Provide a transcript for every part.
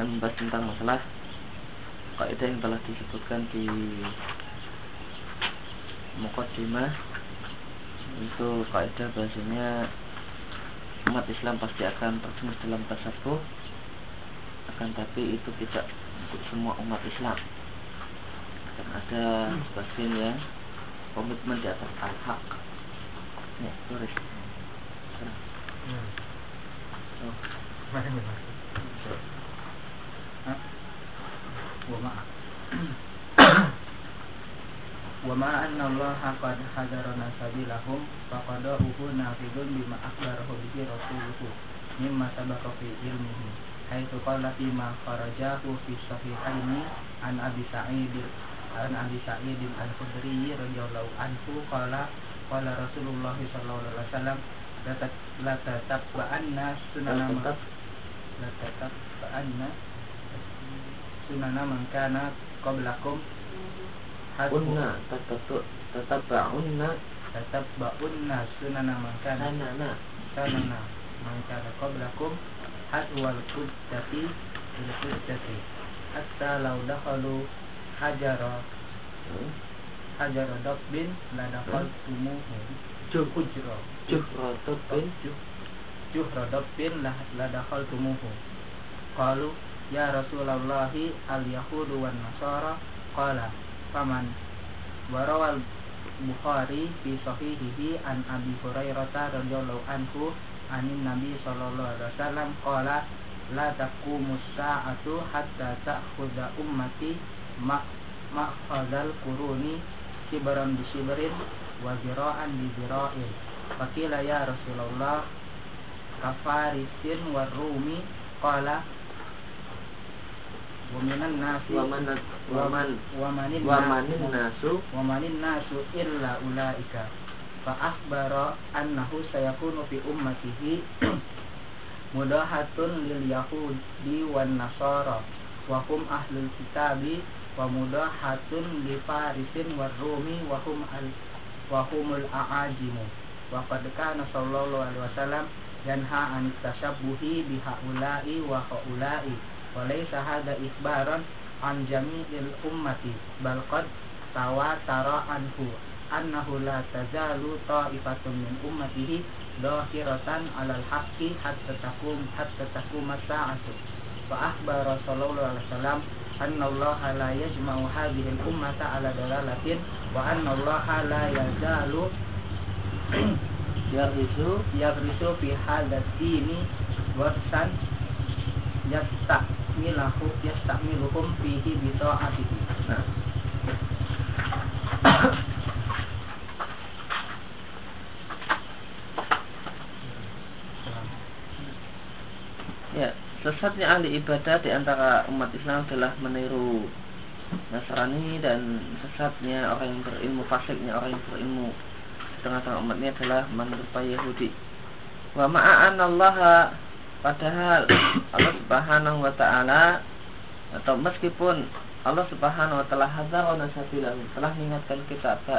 akan membahas tentang masalah kaidah yang telah disebutkan di Muqaddimah. Itu kaidah bahasanya umat Islam pasti akan terjerumus dalam tasabuh akan tapi itu tidak untuk semua umat Islam. Dan ada sebagian yang komitmen di atas al-haq. Ya, tulis hmm. oh. ومع ومع أن الله قد حذرنا سبيلهم فقضاؤه نافذ بما أخبره به رسوله مما سبق في علمه حيث قال فيما خرجاه في الصحيحين عن أبي سعيد عن أبي سعيد الخدري رضي الله عنه قال قال رسول الله صلى الله عليه وسلم لا تتبعن سنن لا تتبعن sunana man kana qablakum Unna tetap tatabba'unna. Tatabba'unna sunana man kana. Sanana sanana man kana qablakum hadwal kuddati bil kuddati hatta law dakhalu hajara hajara dabbin la dakhaltumuhu. Juhra juhra dabbin. Juhra dabbin la dakhaltumuhu. Qalu Ya Rasulullah al Yahudu wan Nasara qala faman warawal Bukhari fi sahihihi an Abi Hurairah radhiyallahu anhu anin Nabi sallallahu alaihi wasallam qala la taqumu sa'atu hatta ta'khudha ummati ma ma'khadhal quruni sibaran bi sibrin wa zira'an bi zira'in. Fakila ya Rasulullah kafarisin wa rumi qala waminan nasi waman waman wamanin wamanin nasu. wamanin nasu illa ulaika. Fa akhbara annahu sayakunu fi ummatihi mudahatun lil yahudi wan nasara. Wa hum ahlul kitabi wa mudahatun li farisin war rumi wa hum al wa humul a'ajimu. Wa qad kana sallallahu alaihi wasallam yanha an tashabbuhi bi haula'i wa haula'i walaysa hada ikhbaran an jami'il ummati bal qad tawatara anhu annahu la tazalu ta'ifatun min ummatihi dhahiratan 'alal haqqi hatta takum hatta takum sa'atu. Fa akhbara sallallahu alaihi wasallam anna Allah la yajma'u hadhihi al-ummata 'ala dalalatin wa anna Allah la yazalu yagrisu yagrisu fi hadha dini warsan yastakmilahu yastakmiluhum fihi bi ta'atihi. Nah. ya, sesatnya ahli ibadah di antara umat Islam adalah meniru Nasrani dan sesatnya orang yang berilmu fasiknya orang yang berilmu di tengah-tengah umat ini adalah menyerupai Yahudi. Wa ma'an Allah Padahal Allah Subhanahu wa taala atau meskipun Allah Subhanahu wa taala hadzarana sabilahu telah mengingatkan kita ke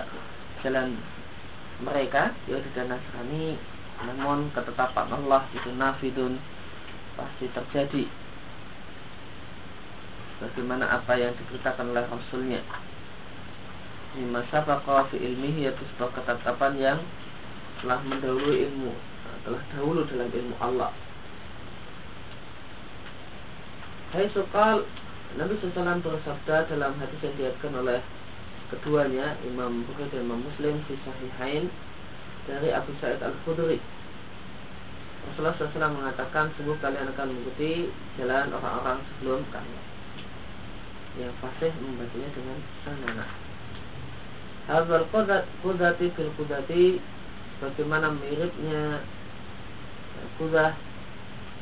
jalan mereka yaitu dan Nasrani namun ketetapan Allah itu nafidun pasti terjadi. Bagaimana apa yang diberitakan oleh Rasulnya? Di masa fi ilmihi yaitu sebuah ketetapan yang telah mendahului ilmu telah dahulu dalam ilmu Allah Hai sokal Nabi SAW bersabda dalam hadis yang diatkan oleh keduanya Imam Bukhari dan Imam Muslim di Sahihain dari Abu Sa'id Al-Khudri. Rasulullah SAW mengatakan sungguh kalian akan mengikuti jalan orang-orang sebelum kalian yang fasih membacanya dengan sanana kudat kudati bil kudati bagaimana miripnya kudah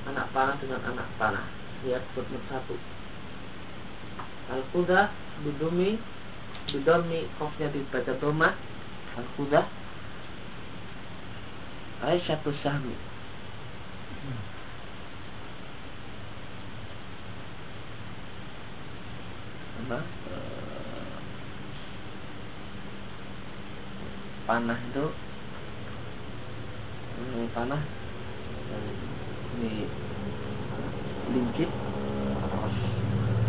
anak panah dengan anak panah lihat footnote satu. Al kuda bidumi bidomi kofnya dibaca doma. Al kuda satu sahmi. Apa? Eh, panah itu panah. Ini sedikit.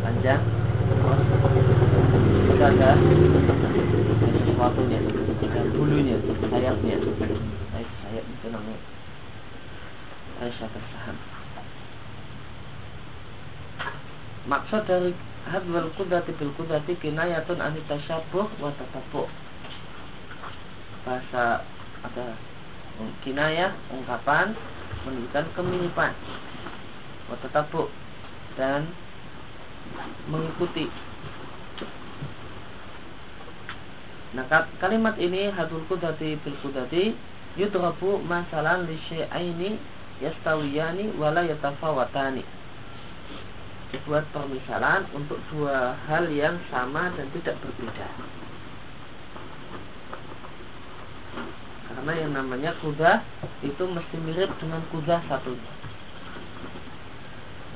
Panjang. Juga ada sesuatunya. Ada bulunya sayapnya. Sayap itu namanya. Sayap saham maksud dari hadwal kudati bil kudati kinayatun anita syabuh wa tatabuh bahasa ada kinayah ungkapan menunjukkan kemiripan wa tatabuh dan mengikuti Nah kalimat ini hadul kudati bil kudati yudrabu masalan li syai'aini yastawiyani wala yatafawatani dibuat permisalan untuk dua hal yang sama dan tidak berbeda. Karena yang namanya kuda itu mesti mirip dengan kuda satunya.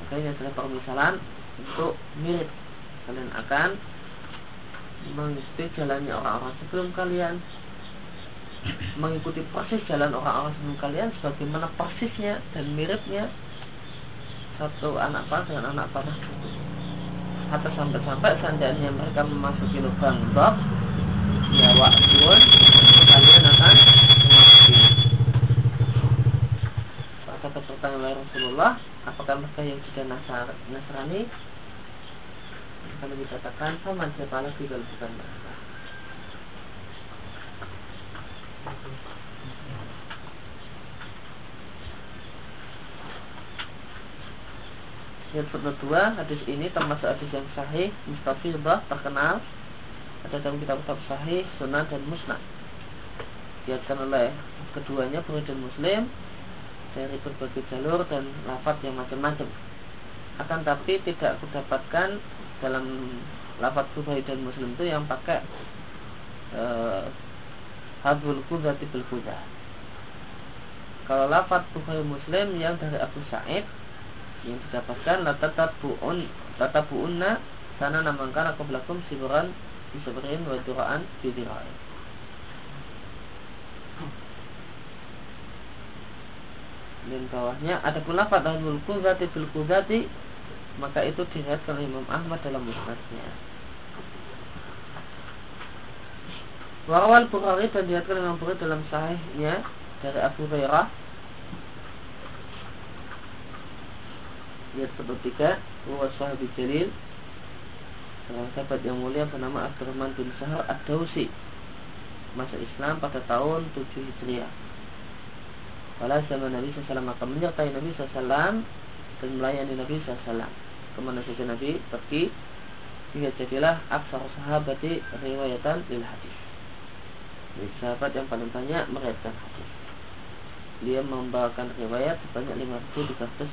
Makanya adalah permisalan untuk mirip. Kalian akan mengikuti jalannya orang-orang sebelum kalian mengikuti proses jalan orang-orang sebelum kalian sebagaimana persisnya dan miripnya satu anak panah dengan anak panah atau sampai-sampai seandainya mereka memasuki lubang bab ya wa'adun kalian akan memasuki maka pertanyaan oleh Rasulullah apakah mereka yang sudah nasar, Nasrani kalau dikatakan sama siapa lagi kalau bukan mereka Yang kedua, hadis ini termasuk hadis yang sahih, mustafidah, terkenal. Ada dalam kitab-kitab sahih, sunnah dan musnad. Diatkan oleh keduanya Bukhari Muslim dari berbagai jalur dan lafaz yang macam-macam. Akan tapi tidak aku dapatkan dalam lafaz Bukhari dan Muslim itu yang pakai uh, hadul kudati bil Kalau lafaz Bukhari Muslim yang dari Abu Sa'id yang didapatkan la tatabuun tatabuunna sana namangkan aku belakum siburan disebrin wa duraan bidirai dan bawahnya ada pula fatahul kudati bil kudati maka itu diriwayatkan oleh Imam Ahmad dalam musnadnya. Warawal Bukhari dan diriwayatkan Imam Bukhari dalam sahihnya dari Abu Hurairah. Ayat tiga Wa sahabi jalil. Seorang sahabat yang mulia bernama Abdurrahman bin Sahar Ad-Dawsi. Masa Islam pada tahun 7 Hijriah Pada zaman Nabi SAW maka menyertai Nabi SAW Dan melayani Nabi SAW Ke mana saja Nabi pergi Hingga jadilah aksar sahabati riwayatan lil hadis. Jadi sahabat yang paling banyak meriwayatkan hadis. Dia membawakan riwayat sebanyak 5374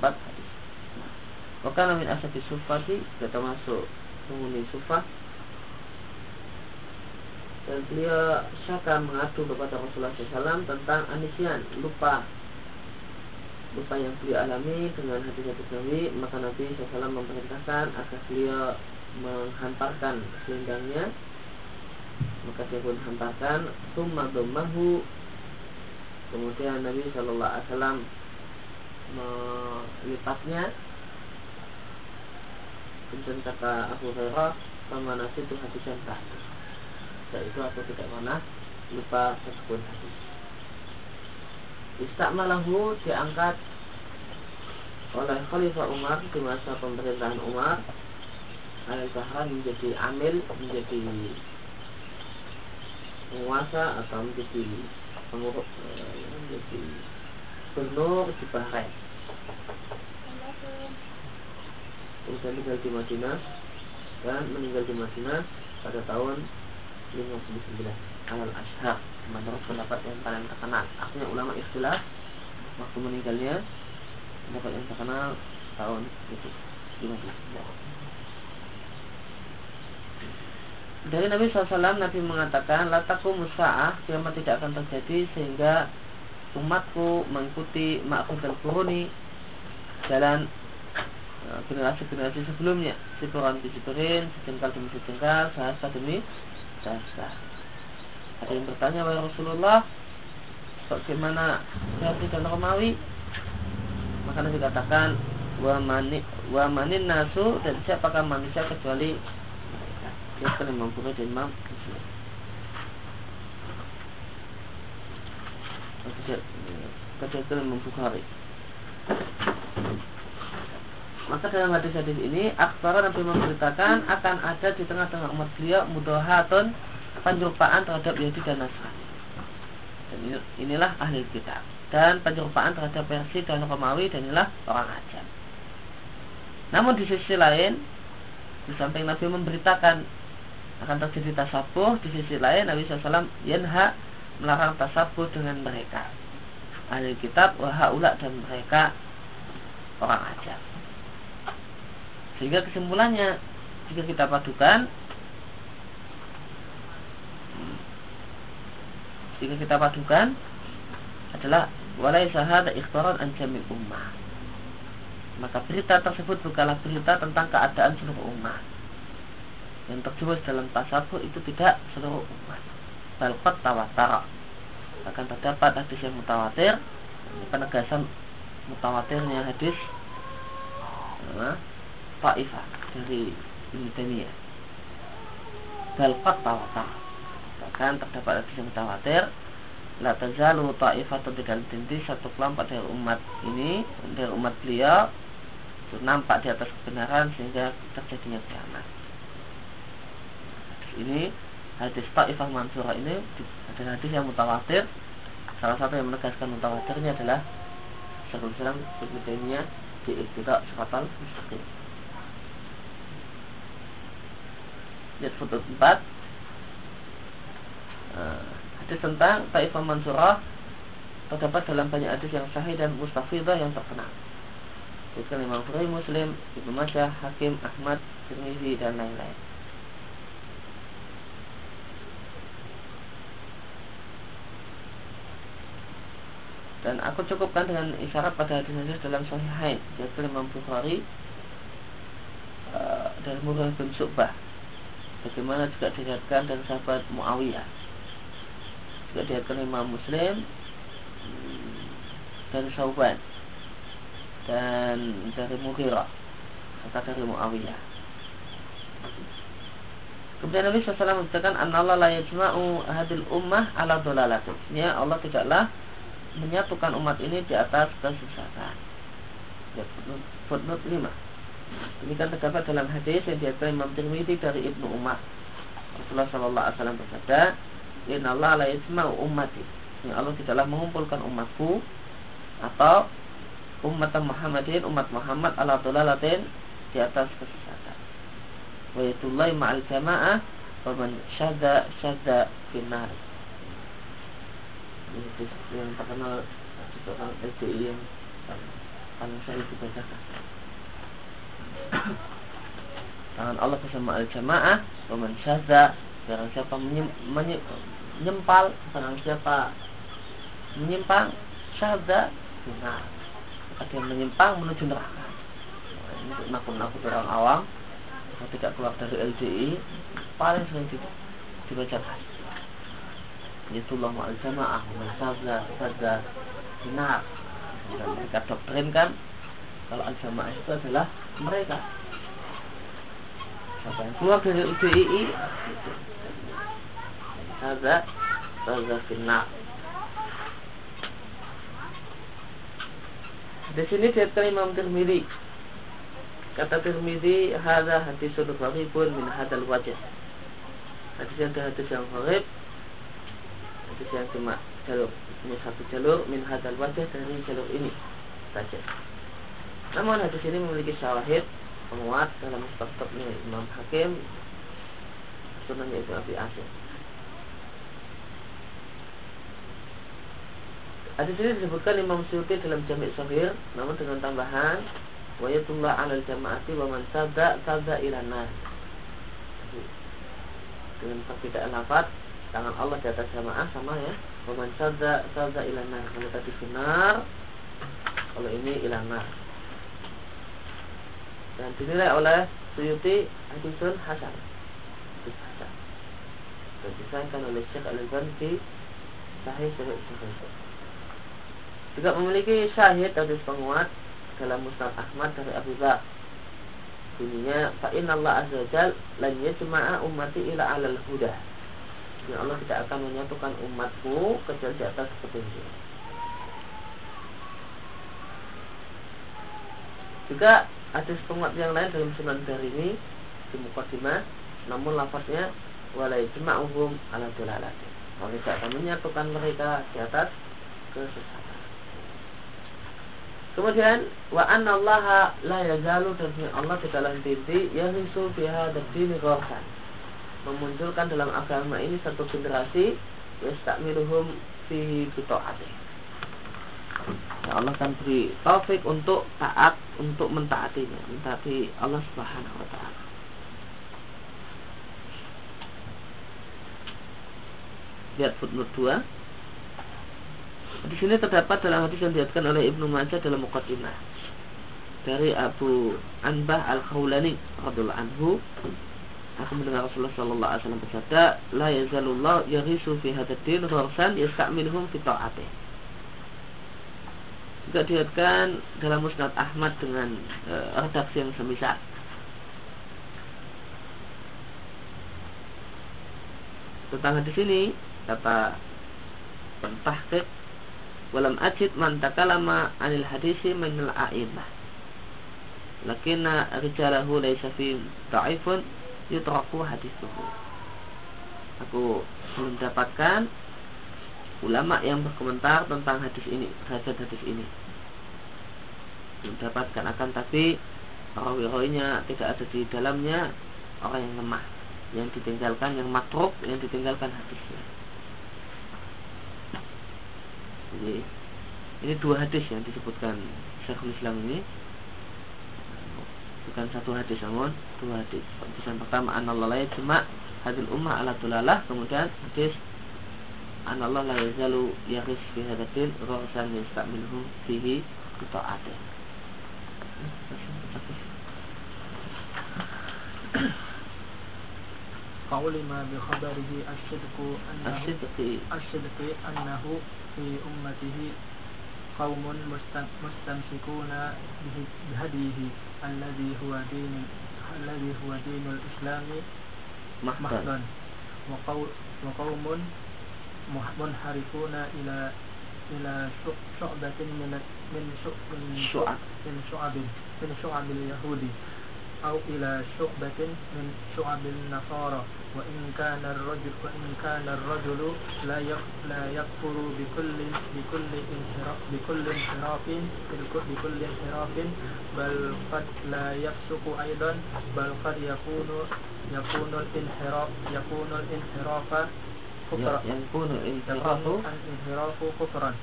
hadis. Maka namin asabi sufati sudah termasuk penghuni sufah dan beliau syaka mengadu kepada Rasulullah SAW tentang anisian lupa lupa yang beliau alami dengan hadis-hadis Nabi maka Nabi SAW memerintahkan agar beliau menghantarkan selendangnya maka dia pun hantarkan summa domahu Kemudian Nabi Shallallahu Alaihi Wasallam melipatnya. Kemudian kata Abu Hurairah, sama nasi itu hadisan tahta. Dan itu aku tidak mana lupa tersebut. Istakmalahu diangkat oleh Khalifah Umar di masa pemerintahan Umar Al-Bahran menjadi amil, menjadi penguasa atau menjadi pengurus menjadi gubernur di Bahrain kemudian tinggal di Madinah dan meninggal di Madinah pada tahun 59 al ashar menurut pendapat yang paling terkenal. Akhirnya ulama istilah waktu meninggalnya pendapat yang terkenal tahun itu 59 dari Nabi SAW Nabi mengatakan lataku musa'ah kiamat tidak akan terjadi sehingga umatku mengikuti dan kuruni jalan e, generasi-generasi sebelumnya. Siburan di siburin sejengkal demi sejengkal sahasa demi sahasa ada yang bertanya wahai Rasulullah bagaimana dan Romawi maka Nabi katakan wa mani wa manin nasu dan siapakah manusia kecuali. Dia Imam Bukhari dan Muslim. Kecuali Imam Bukhari. Maka dalam hadis-hadis ini Akbar Nabi memberitakan akan ada di tengah-tengah umat beliau mudahatun penyerupaan terhadap Yahudi dan Nasrani. Dan inilah ahli kitab dan penyerupaan terhadap Persia dan Romawi dan inilah orang Ajam. Namun di sisi lain, di samping Nabi memberitakan akan terjadi tasabuh, di sisi lain Nabi SAW yanha melarang tasabuh dengan mereka. Ahli kitab, wahaula dan mereka orang Ajam. Sehingga kesimpulannya jika kita padukan jika kita padukan adalah walai sahada ikhtaran an ummah. Maka berita tersebut bukanlah berita tentang keadaan seluruh umat. Yang terjerumus dalam tasabuh itu tidak seluruh umat. Balqat tawatara. Akan terdapat hadis yang mutawatir. Penegasan mutawatirnya hadis. Ta'ifah dari Ibn Taimiyah. Bal qad tawatar. Bahkan terdapat hadis yang mutawatir La tazalu ta'ifatun tidak tinti satu kelompok dari umat ini dari umat beliau itu nampak di atas kebenaran sehingga terjadinya kiamat. Ini hadis ta'ifah mansurah ini adalah hadis yang mutawatir. Salah satu yang menegaskan mutawatirnya adalah Syekhul Islam di Iqtida Siratal Mustaqim. Lihat foto 4 uh, Hadis tentang Taifah Mansurah Terdapat dalam banyak hadis yang sahih dan mustafidah yang terkenal. Bukan Imam Bukhari Muslim, Ibnu Majah, Hakim, Ahmad, Tirmizi dan lain-lain. Dan aku cukupkan dengan isyarat pada hadis-hadis dalam Sahihain, yaitu Imam Bukhari uh, dan Mughirah bin Subah Bagaimana juga dilihatkan dari sahabat Muawiyah. Juga dilihatkan Imam Muslim Dan Sauban Dan dari Mughirah Serta dari Muawiyah. Kemudian Nabi SAW mengatakan An Allah la yajma'u hadil ummah ala dolalatin Ya Allah tidaklah menyatukan umat ini di atas kesesatan Ya footnote 5 ini kan terdapat dalam hadis yang diatkan Imam Tirmidzi dari Ibnu Umar. Rasulullah Shallallahu Alaihi Wasallam bersabda, Inna Allah la yasma'u ummati. Yang Allah tidaklah mengumpulkan umatku atau umat Muhammadin, umat Muhammad ala dolalatin di atas kesesatan. Wa yatullahi ma'al jamaah wa man syadda syadda finar. Ini yang terkenal seorang SDI yang paling saya dibacakan tangan Allah bersama al-jamaah Waman syaza Barang siapa menyempal Barang siapa menyimpang Syaza Benar. Maka dia menyimpang menuju neraka. Nah, Ini untuk nakut-nakut orang awam Yang tidak keluar dari LDI Paling sering dibacakan Yatullah ma'al jamaah Waman syaza Syaza Benar. Dan mereka doktrinkan Kalau al-jamaah itu adalah mereka. Apa yang keluar dari UDII ada final di sini dikatakan Imam Tirmidzi. Kata Tirmidzi hadza hadisun gharibun min hadal wajah hadis yang hadis yang gharib hadis yang cuma jalur ini satu jalur min hadal wajah dari jalur ini saja namun hadis ini memiliki syawahid penguat dalam kitab-kitabnya Imam Hakim sunannya Ibnu Abi Asim. Hadis ini disebutkan Imam Syuuti dalam Jami' Sahir namun dengan tambahan wayatullah 'alal jama'ati wa man sada sada ila Dengan perbedaan lafaz tangan Allah di atas jamaah sama ya. Wa man sada sada ila Kalau tadi sinar kalau ini ilanar dan dinilai oleh Suyuti hadisun hasan. Dan disahkan oleh Syekh Al-Albani di Sahih Sahih Sahih juga memiliki syahid hadis penguat dalam Musnad Ahmad dari Abu Dhar bunyinya fa inna Allah azza wajal lan yajma'a ummati ila alal huda. Ya Allah tidak akan menyatukan umatku kecuali di atas petunjuk. Juga ada penguat yang lain dalam sunan ini di mukadimah namun lafaznya walai jema'uhum ala dolalati Allah tidak akan menyatukan mereka di atas kesesatan. Kemudian wa anna Allah la yazalu dan Allah tidaklah henti yarisu fi hadzal dini ghorsan. Memunculkan dalam agama ini satu generasi yastakmiluhum fihi bi Ya Allah akan beri taufik untuk taat untuk mentaatinya, mentaati Allah Subhanahu wa taala. Lihat footnote 2 di sini terdapat dalam hadis yang diatkan oleh Ibnu Majah dalam Muqaddimah. Dari Abu Anbah Al Khawlani radhiyallahu anhu. Aku mendengar Rasulullah sallallahu alaihi wasallam bersabda yazalullah yaghisu fi hadzal din ghursan yasta'miluhum fi ta'atih juga diatkan dalam Musnad Ahmad dengan e, redaksi yang semisal tentang hadis ini kata pentahqiq walam ajid man takalama anil hadisi min al-a'imah lakinna rijalahu laysa fi da'ifun yutraku hadisuhu aku belum dapatkan ulama yang berkomentar tentang hadis ini hadis hadis ini belum dapatkan akan tapi rawi-rawinya tidak ada di dalamnya orang yang lemah yang ditinggalkan yang matruk yang ditinggalkan hadisnya. Ini ini dua hadis yang disebutkan Syekhul Islam ini. Bukan satu hadis namun dua hadis. Hadis yang pertama anallah cuma hadil ummah ala tulalah kemudian hadis anallah la yazalu yaris fi hadatin rasan yasta'minhum fihi فعلم بخبره الصدق أنه الصدق الصدق أنه في أمته قوم مستمسكون بهديه الذي هو دين الذي هو دين الإسلام محضا. وقوم منحرفون إلى إلى شعبة من من من شعب. من شعب من شعب اليهود أو إلى شعبة من شعب النصارى. وإن كان الرجل وإن كان الرجل لا لا يكفر بكل بكل انحراف بكل انحراف بكل انحراف بل قد لا يفسق أيضا بل قد يكون يكون الانحراف يكون الانحراف يكون الانحراف الانحراف كفرا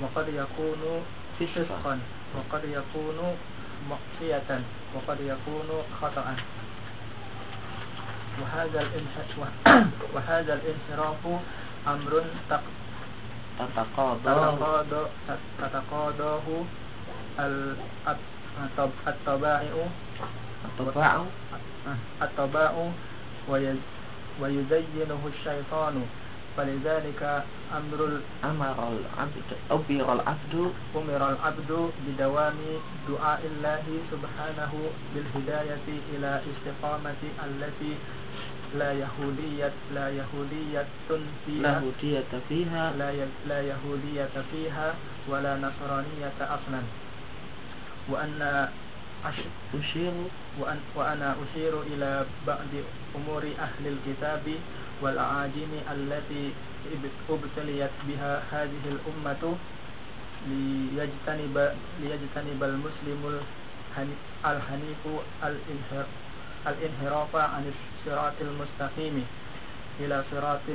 وقد يكون فسقا. وقد يكون معصية. وقد يكون خطأ. وهذا وهذا الانحراف أمر تتقاضاه. تتقاضاه الطبائع الطباع الطباع ويزينه الشيطان. فلذلك أمر أمر العبد أمر العبد أمر العبد بدوام دعاء الله سبحانه بالهداية إلى استقامة التي لا يهودية لا يهودية فيها لا يهودية فيها. لا لا يهودية فيها ولا نصرانية أصلا. وأن أشير وأن وأنا أشير إلى بعض أمور أهل الكتاب والأعاجم التي ابتليت بها هذه الأمة ليجتنب ليجتنب المسلم الحنيف الانحراف عن الصراط المستقيم إلى صراط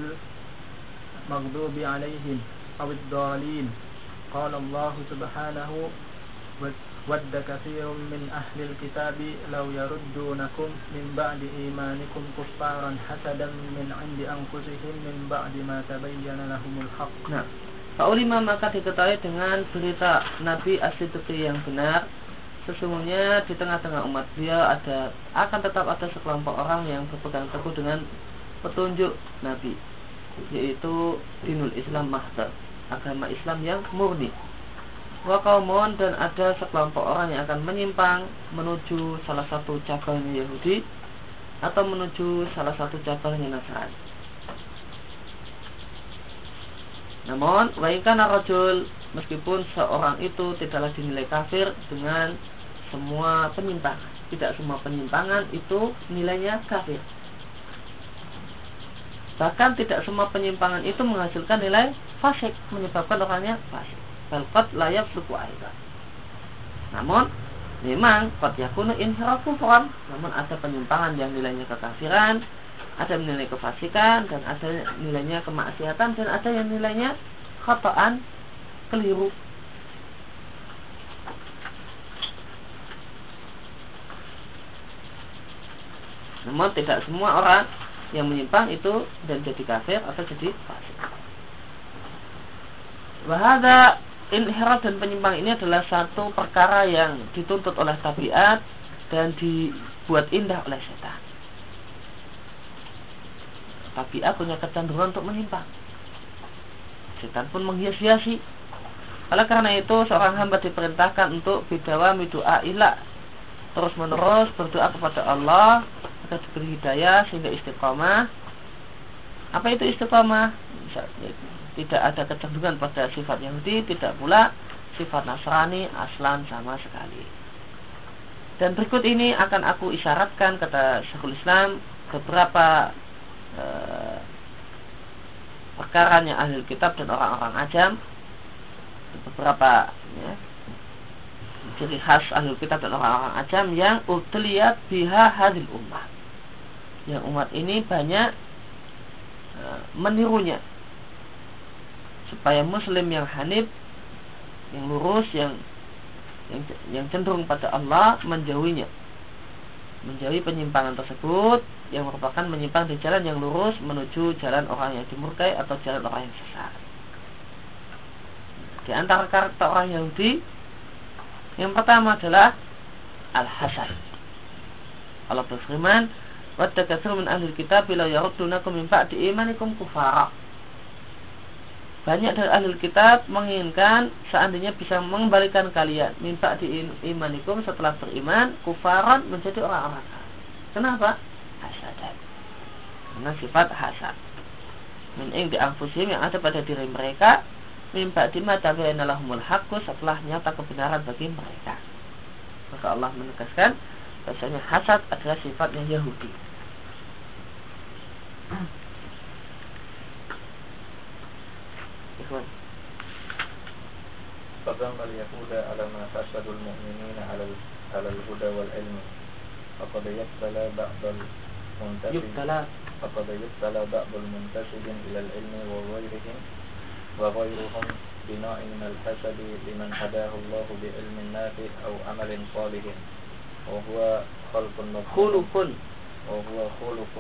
المغضوب عليهم أو الضالين. قال الله سبحانه ود كثير من أهل الكتاب لو يردونكم من بعد إيمانكم كفارا حسدا من عند أنفسهم من بعد ما تبين لهم الحق nah. Faulima maka diketahui dengan berita Nabi Asyidqi yang benar Sesungguhnya di tengah-tengah umat dia ada akan tetap ada sekelompok orang yang berpegang teguh dengan petunjuk Nabi yaitu dinul Islam mahtar agama Islam yang murni wa kaumun dan ada sekelompok orang yang akan menyimpang menuju salah satu cabangnya Yahudi atau menuju salah satu cabangnya Nasrani. Namun, waikana rajul meskipun seorang itu tidaklah dinilai kafir dengan semua penyimpangan. Tidak semua penyimpangan itu nilainya kafir. Bahkan tidak semua penyimpangan itu menghasilkan nilai fasik, menyebabkan orangnya fasik balqad layak suku aidan. Namun memang qad yakunu inhirafu kufran, namun ada penyimpangan yang nilainya kekafiran, ada nilai kefasikan dan ada nilainya kemaksiatan dan ada yang nilainya khata'an keliru. Namun tidak semua orang yang menyimpang itu dan jadi kafir atau jadi fasik. Wahada inhiraf dan penyimpang ini adalah satu perkara yang dituntut oleh tabiat dan dibuat indah oleh setan. Tabiat punya kecenderungan untuk menyimpang. Setan pun menghias-hiasi. Oleh karena itu seorang hamba diperintahkan untuk bidawa doa ilah terus menerus berdoa kepada Allah agar diberi hidayah sehingga istiqomah. Apa itu istiqomah? Tidak ada kecenderungan pada sifat Yahudi, tidak pula sifat Nasrani aslan sama sekali. Dan berikut ini akan aku isyaratkan kata Syekhul Islam beberapa e, perkaranya ahli kitab dan orang-orang ajam beberapa ya, ciri khas ahli kitab dan orang-orang ajam yang terlihat biha hadil umat yang umat ini banyak e, menirunya supaya muslim yang hanif yang lurus yang yang, yang cenderung pada Allah menjauhinya. Menjauhi penyimpangan tersebut yang merupakan menyimpang di jalan yang lurus menuju jalan orang yang dimurkai atau jalan orang yang sesat. Di antara karakter orang Yahudi yang pertama adalah al-hasad Allah berfirman Wadda kasir min ahli kitab bila yaruddunakum min ba'di imanikum kufara banyak dari ahli kitab menginginkan seandainya bisa mengembalikan kalian minta di imanikum setelah beriman kufaran menjadi orang-orang Kenapa? Hasadan. Karena sifat hasad. Min di anfusim yang ada pada diri mereka mimpa di mata lahumul setelah nyata kebenaran bagi mereka. Maka Allah menegaskan bahasanya hasad adalah sifatnya Yahudi. إخوان. فضم اليهود على ما حسد المؤمنين على على الهدى والعلم. فقد يبتلى بعض المنتسب فقد يبتلى بعض المنتسب إلى العلم وغيرهم وغيرهم بنوع من الحسد لمن هداه الله بعلم نافع أو عمل صالح. وهو خلق خلق. وهو خلق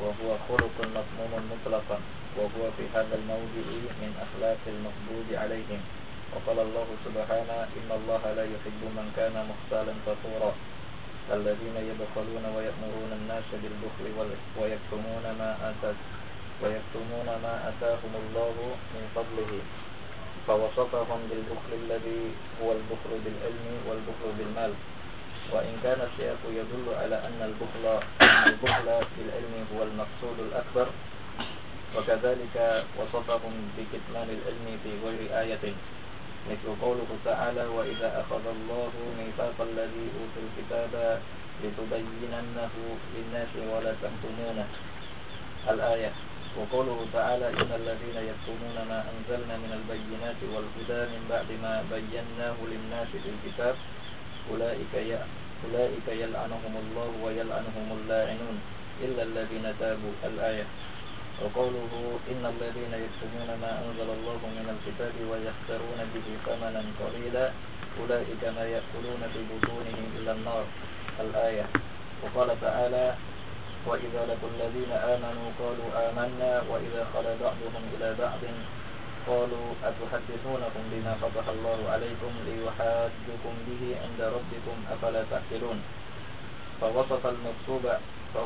وهو خلق مضموم مطلقا. وهو في هذا الموضع من أخلاق المغضوب عليهم. وقال الله سبحانه إن الله لا يحب من كان مختالا فخورا. الذين يبخلون ويأمرون الناس بالبخل ويكتمون ما آتت ويكتمون ما آتاهم الله من فضله. فوصفهم بالبخل الذي هو البخل بالعلم والبخل بالمال. وإن كان السياق يدل على أن البخل البخل بالعلم هو المقصود الأكبر وكذلك وصفهم بكتمان العلم في غير آية. مثل قوله تعالى وإذا أخذ الله ميثاق الذي أوتوا الكتاب لتبيننه للناس ولا تكتمونه. الآية. وقوله تعالى إن الذين يكتمون ما أنزلنا من البينات والهدى من بعد ما بيناه للناس في الكتاب أولئك أولئك يلعنهم الله ويلعنهم اللاعنون إلا الذين تابوا. الآية. وقوله إن الذين يكتمون ما أنزل الله من الكتاب ويخترون به ثمنا قليلا أولئك ما يأكلون في بطونهم إلا النار. الآية. وقال تعالى وإذا لقوا الذين آمنوا قالوا آمنا وإذا خلا بعضهم إلى بعض قالوا أتحدثونكم بما فتح الله عليكم ليحاجكم به عند ربكم أفلا تعقلون؟ فوصف المغصوب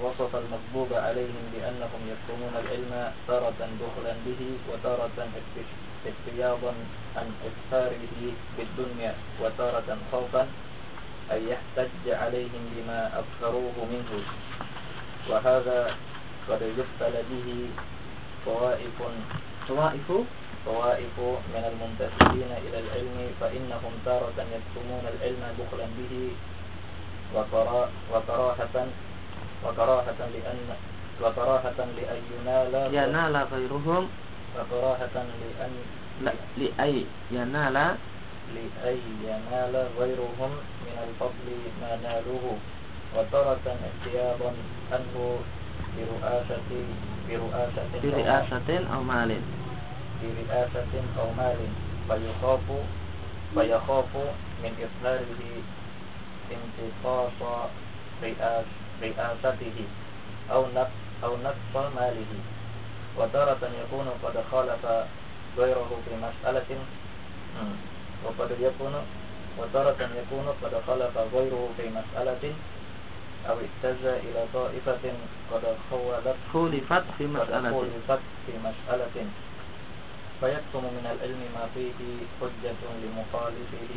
فوصف المغضوب عليهم بأنهم يكتمون العلم تارة بخلا به وتارة احتياطا عن إكثاره بالدنيا وتارة خوفا أن يحتج عليهم بما أكثروه منه. وهذا قد يبتل به طوائف طوائف طوائف من المنتسبين إلى العلم فإنهم تارة يكتمون العلم بخلا به وكراهة وكراهة لأن وكراهة لأن ينال ينال غيرهم وكراهة لأن لا لأي ينال لأي ينال غيرهم من الفضل ما نالوه وتارة احتياطا عنه برؤاسة برؤاسة برئاسة أو مال برئاسة أو مال فيخاف فيخاف من إظهاره انتقاص رئاسته أو نقص أو نقص ماله. وتارة يكون قد خالف غيره في مسألة وقد يكون وتارة يكون قد خالف غيره في مسألة أو اتجه إلى طائفة قد خولت خولفت في مسألة. خولفت في مسألة. فيكتم من العلم ما فيه حجة لمخالفه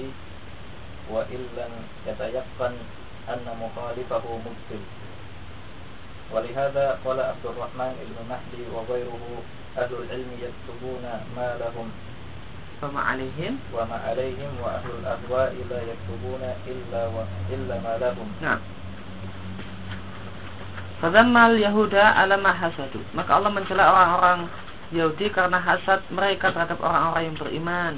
وإن لم يتيقن أن مخالفه مبطل ولهذا قال عبد الرحمن بن مهدي وغيره أهل العلم يكتبون ما لهم وما عليهم وما عليهم وأهل الأهواء لا يكتبون إلا, و... إلا ما لهم نعم Fadammal Yahuda alama hasadu. Maka Allah mencela orang-orang Yahudi karena hasad mereka terhadap orang-orang yang beriman.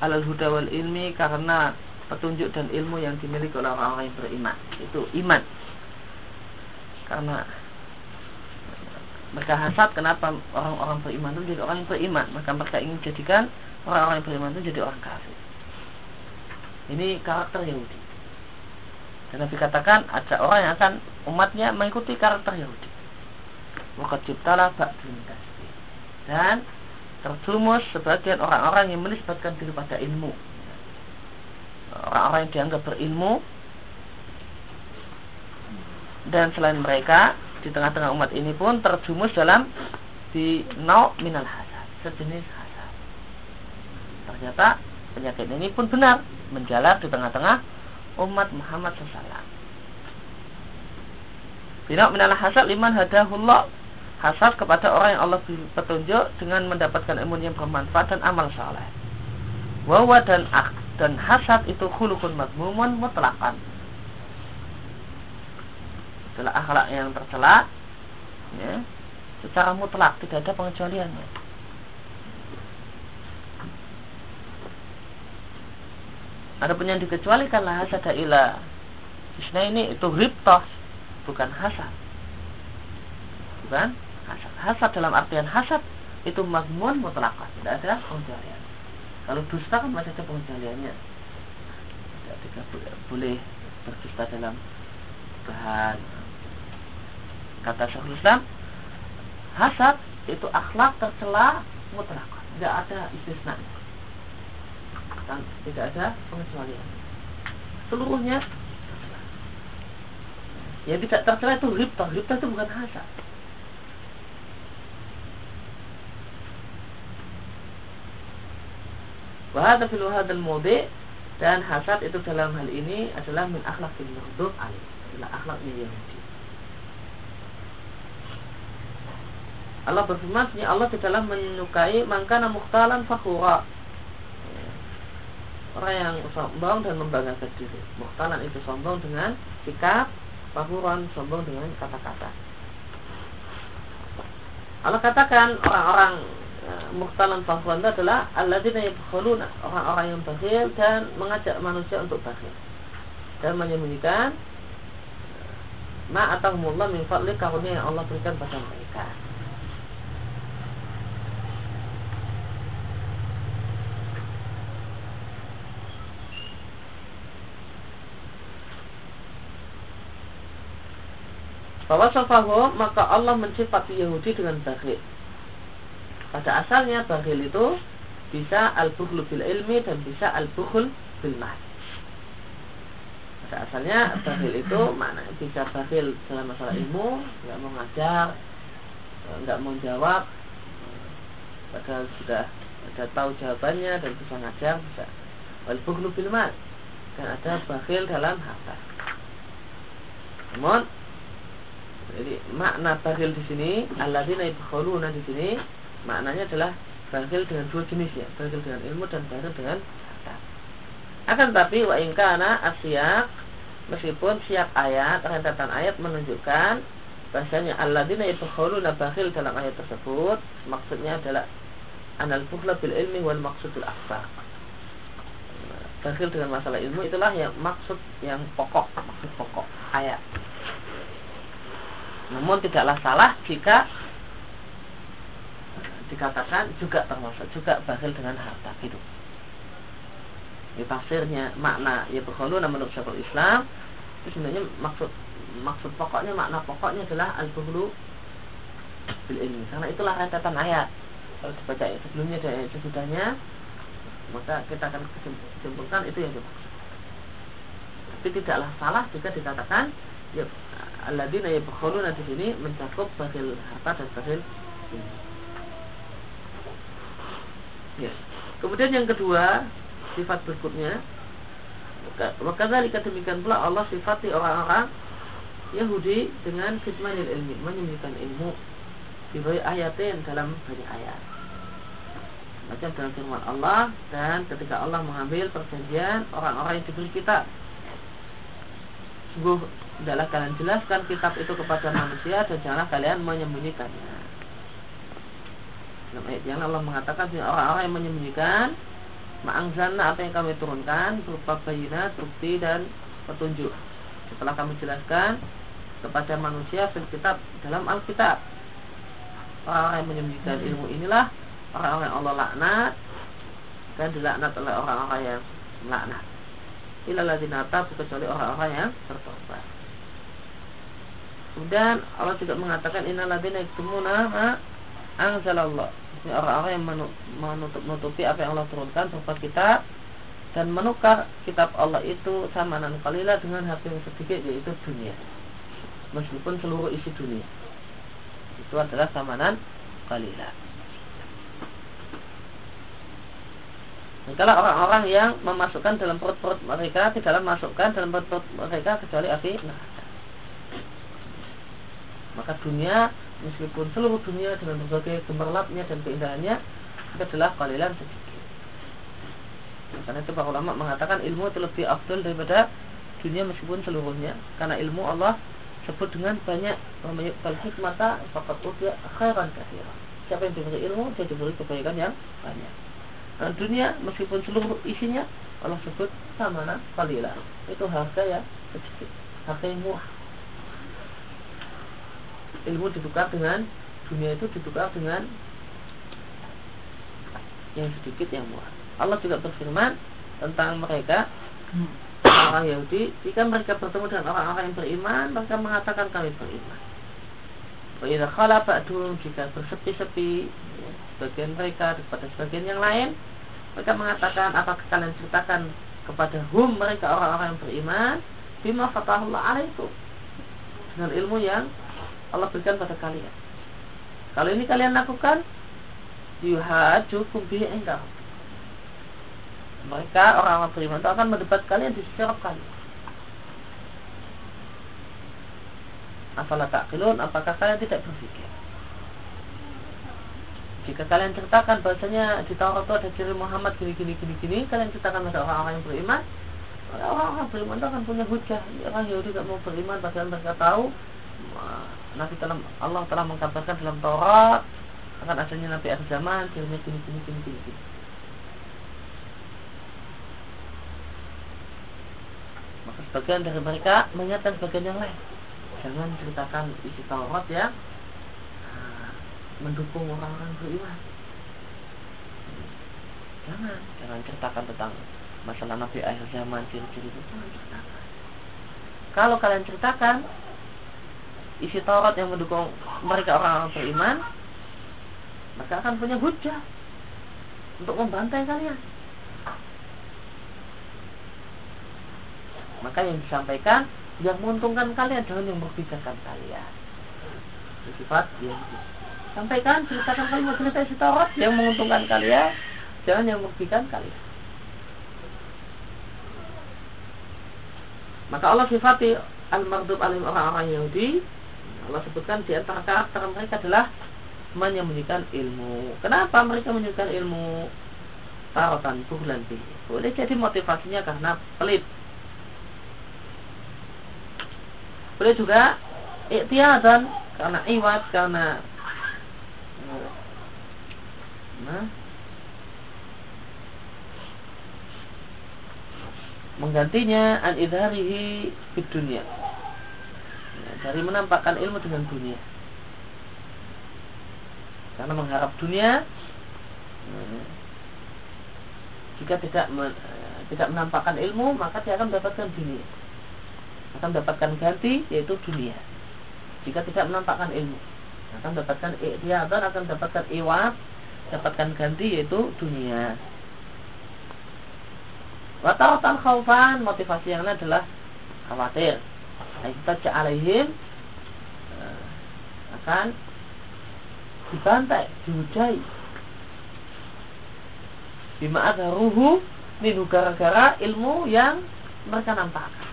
Alal huda wal ilmi karena petunjuk dan ilmu yang dimiliki oleh orang-orang yang beriman. Itu iman. Karena mereka hasad kenapa orang-orang beriman itu jadi orang yang beriman. Maka mereka ingin jadikan orang-orang yang beriman itu jadi orang kafir. Ini karakter Yahudi. Dan Nabi katakan ada orang yang akan umatnya mengikuti karakter Yahudi. Ciptalah Dan terjumus sebagian orang-orang yang menisbatkan diri pada ilmu. Orang-orang yang dianggap berilmu dan selain mereka di tengah-tengah umat ini pun terjumus dalam di nau minal hasad sejenis hasad ternyata penyakit ini pun benar menjalar di tengah-tengah umat Muhammad SAW. Bina minal hasad liman hadahullah hasad kepada orang yang Allah petunjuk dengan mendapatkan ilmu yang bermanfaat dan amal saleh. Wawa dan ak dan hasad itu khulukun madmumun mutlakan. Adalah akhlak yang tercela ya, secara mutlak tidak ada pengecualiannya. Ada pun yang dikecualikan lah hasad ila. Isna ini itu riptos, bukan hasad. Bukan hasad. Hasad dalam artian hasad itu magmun mutlakan, tidak ada pengecualian. Kalau dusta kan masih ada pengecualiannya. Tidak boleh berdusta dalam bahan. Kata Syekhul Islam, hasad itu akhlak tercela mutlakan, tidak ada istisna tidak ada pengecualian. Seluruhnya yang tidak tercela itu ribta. Ribta itu bukan hasad. Wahada fil hadal mudi dan hasad itu dalam hal ini adalah min akhlakil mardud alaih. Adalah akhlaknya Yahudi. Allah berfirman, Allah tidaklah menyukai mangkana mukhtalan fakhura orang yang sombong dan membanggakan diri. Muhtalan itu sombong dengan sikap, pahuran sombong dengan kata-kata. Allah katakan orang-orang muhtalan pahuran itu adalah alladzina yabkhuluna, orang-orang yang bakhil dan mengajak manusia untuk bakhil. Dan menyembunyikan ma atahumullah min fadli karunia yang Allah berikan pada mereka. bahwa sofahu maka Allah mencipati Yahudi dengan bakhil. Pada asalnya bakhil itu bisa al-bukhlu bil ilmi dan bisa al-bukhul bil mal. pada asalnya bakhil itu makna bisa bakhil dalam masalah ilmu nggak mau ngajar nggak mau jawab padahal sudah sudah tahu jawabannya dan bisa ngajar bisa wal bukhlu bil mal dan ada bakhil dalam harta namun jadi makna bakhil di sini alladzina yabkhuluna di sini maknanya adalah bakhil dengan dua jenis ya bakhil dengan ilmu dan bakhil dengan akan tapi wa ingkana asyak meskipun siap ayat rentetan ayat menunjukkan bahasanya alladzina yabkhuluna bakhil dalam ayat tersebut maksudnya adalah anal bukhla bil ilmi wal maksudul akbar bakhil dengan masalah ilmu itulah yang maksud yang pokok maksud pokok ayat. Namun tidaklah salah jika dikatakan juga termasuk juga bakhil dengan harta gitu ya, tafsirnya makna ya berkhuluna menurut syaikhul Islam itu sebenarnya maksud maksud pokoknya makna pokoknya adalah al bukhlu bil ilmi. Karena itulah rentetan ayat. Kalau dibaca sebelumnya dan ayat sesudahnya maka kita akan kesimpulkan itu yang dimaksud. Tapi tidaklah salah jika dikatakan ya alladzina yabkhuluna di sini mencakup bakhil harta dan bakhil ilmi ya. Kemudian yang kedua sifat berikutnya. Maka dari demikian pula Allah sifati orang-orang Yahudi dengan kitmanil ilmi menyembunyikan ilmu di ayatin dalam banyak ayat. Macam dalam firman Allah dan ketika Allah mengambil perjanjian orang-orang yang diberi kitab. Sungguh tidaklah kalian jelaskan kitab itu kepada manusia dan janganlah kalian menyembunyikannya yang Allah mengatakan orang-orang yang menyembunyikan Ma'angzana apa yang kami turunkan berupa bayina, bukti dan petunjuk. Setelah kami jelaskan kepada manusia kitab dalam Alkitab. Orang-orang yang menyembunyikan ilmu inilah orang-orang yang Allah laknat dan dilaknat oleh orang-orang yang melaknat. Ilaladina kecuali orang-orang yang bertobat. Kemudian Allah juga mengatakan innaladina yaktumuna anzalallah orang-orang yang menutup-nutupi apa yang Allah turunkan berupa kitab dan menukar kitab Allah itu sama dan kalila dengan harta yang sedikit yaitu dunia. Meskipun seluruh isi dunia. Itu adalah samanan kalila Kalau orang-orang yang memasukkan dalam perut-perut mereka di dalam masukkan dalam perut-perut mereka kecuali api neraka. Maka dunia meskipun seluruh dunia dengan berbagai gemerlapnya dan keindahannya itu adalah kalilan sedikit. Karena itu para ulama mengatakan ilmu itu lebih afdal daripada dunia meskipun seluruhnya. Karena ilmu Allah sebut dengan banyak bal hikmata fakat utia khairan kathira. Siapa yang diberi ilmu, dia diberi kebaikan yang banyak. Nah, dunia meskipun seluruh isinya Allah sebut sama nah kalilah. Itu harga ya sedikit. Harga yang murah ilmu ditukar dengan dunia itu ditukar dengan yang sedikit yang murah. Allah juga berfirman tentang mereka orang Yahudi jika mereka bertemu dengan orang-orang yang beriman mereka mengatakan kami beriman. Wa khala ba'dhum jika bersepi-sepi ya, sebagian mereka kepada sebagian yang lain mereka mengatakan apakah kalian ceritakan kepada hum mereka orang-orang yang beriman bima fatahullah alaikum dengan ilmu yang Allah berikan pada kalian. Kalau ini kalian lakukan, yuhajukum bihi enggak. Mereka orang-orang beriman itu akan mendebat kalian di setiap kali. Apalah takilun, apakah kalian tidak berpikir? Jika kalian ceritakan bahasanya di Taurat itu ada ciri Muhammad gini gini gini gini, kalian ceritakan pada orang-orang yang beriman, orang-orang beriman itu akan punya hujah. Orang Yahudi tidak mau beriman padahal mereka tahu Nabi telah Allah telah mengkabarkan dalam Taurat akan adanya Nabi akhir zaman cirinya gini gini gini, gini. Maka sebagian dari mereka mengingatkan sebagian yang lain. Jangan ceritakan isi Taurat ya. Ah, Mendukung orang-orang beriman. Jangan Jangan ceritakan tentang masalah Nabi akhir zaman ciri-ciri itu Jangan ceritakan. Kalau kalian ceritakan isi Taurat yang mendukung mereka orang-orang beriman, maka akan punya hujah untuk membantai kalian. Maka yang disampaikan yang menguntungkan kalian jangan yang merugikan kalian. Sifat yang sampaikan ceritakan kalimat cerita isi Taurat yang menguntungkan kalian jangan yang merugikan kalian. Maka Allah sifati al-mardub alim orang-orang Yahudi Allah sebutkan di antara karakter mereka adalah menyembunyikan ilmu. Kenapa mereka menyembunyikan ilmu? Tarotan buhlan Boleh jadi motivasinya karena pelit. Boleh juga iktiadan karena iwat karena nah, menggantinya an idharihi di dunia dari menampakkan ilmu dengan dunia. Karena mengharap dunia ya, jika tidak men, eh, tidak menampakkan ilmu maka dia akan mendapatkan dunia. Akan mendapatkan ganti yaitu dunia. Jika tidak menampakkan ilmu akan mendapatkan dia akan mendapatkan iwat dapatkan ganti yaitu dunia. Watawatan khaufan motivasi yang lain adalah khawatir. Kita alaihim eh, akan dibantai, dihujai. Bima ada ruhu minu gara-gara ilmu yang mereka nampakkan.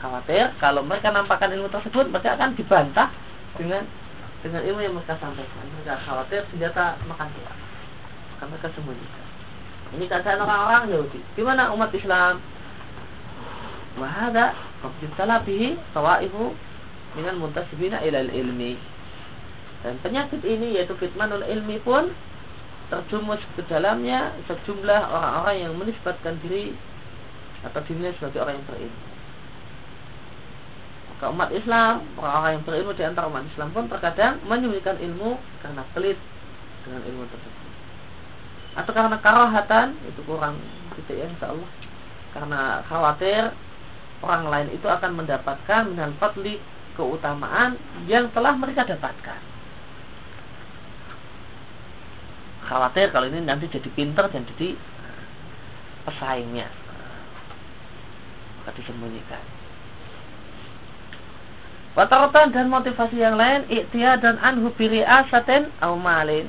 Khawatir kalau mereka nampakkan ilmu tersebut mereka akan dibantah dengan dengan ilmu yang mereka sampaikan. Mereka khawatir senjata makan tuan. Akan mereka sembunyikan. Ini keadaan orang-orang Yahudi. Gimana umat Islam? Wahada Qadibtala bihi Tawaifu Minal muntasibina ilal ilmi. Dan penyakit ini yaitu fitmanul ilmi pun Terjumus ke dalamnya Sejumlah orang-orang yang menisbatkan diri Atau dirinya sebagai orang yang berilmu. Maka umat Islam Orang-orang yang berilmu di antara umat Islam pun Terkadang menyembunyikan ilmu Karena pelit dengan ilmu tersebut. Atau karena karohatan itu kurang gitu ya insya Allah. Karena khawatir orang lain itu akan mendapatkan dengan fadli keutamaan yang telah mereka dapatkan. Khawatir kalau ini nanti jadi pinter dan jadi pesaingnya. Maka disembunyikan. Wataratan dan motivasi yang lain Iktia dan anhu biri asaten au malin.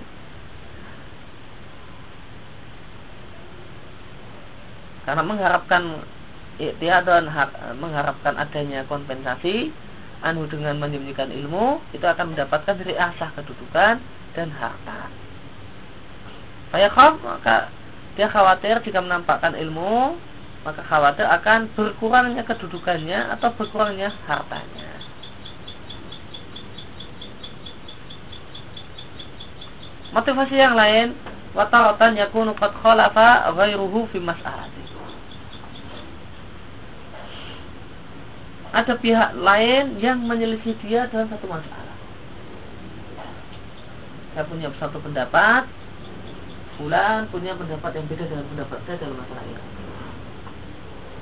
Karena mengharapkan dan mengharapkan adanya kompensasi anu dengan menyembunyikan ilmu itu akan mendapatkan dari asah kedudukan dan harta. Saya maka dia khawatir jika menampakkan ilmu maka khawatir akan berkurangnya kedudukannya atau berkurangnya hartanya. Motivasi yang lain wataratan yakunu qad khalafa ghairuhu fi mas'alati. Ada pihak lain yang menyelisih dia dalam satu masalah. Saya punya satu pendapat, Fulan punya pendapat yang beda dengan pendapat saya dalam masalah ini.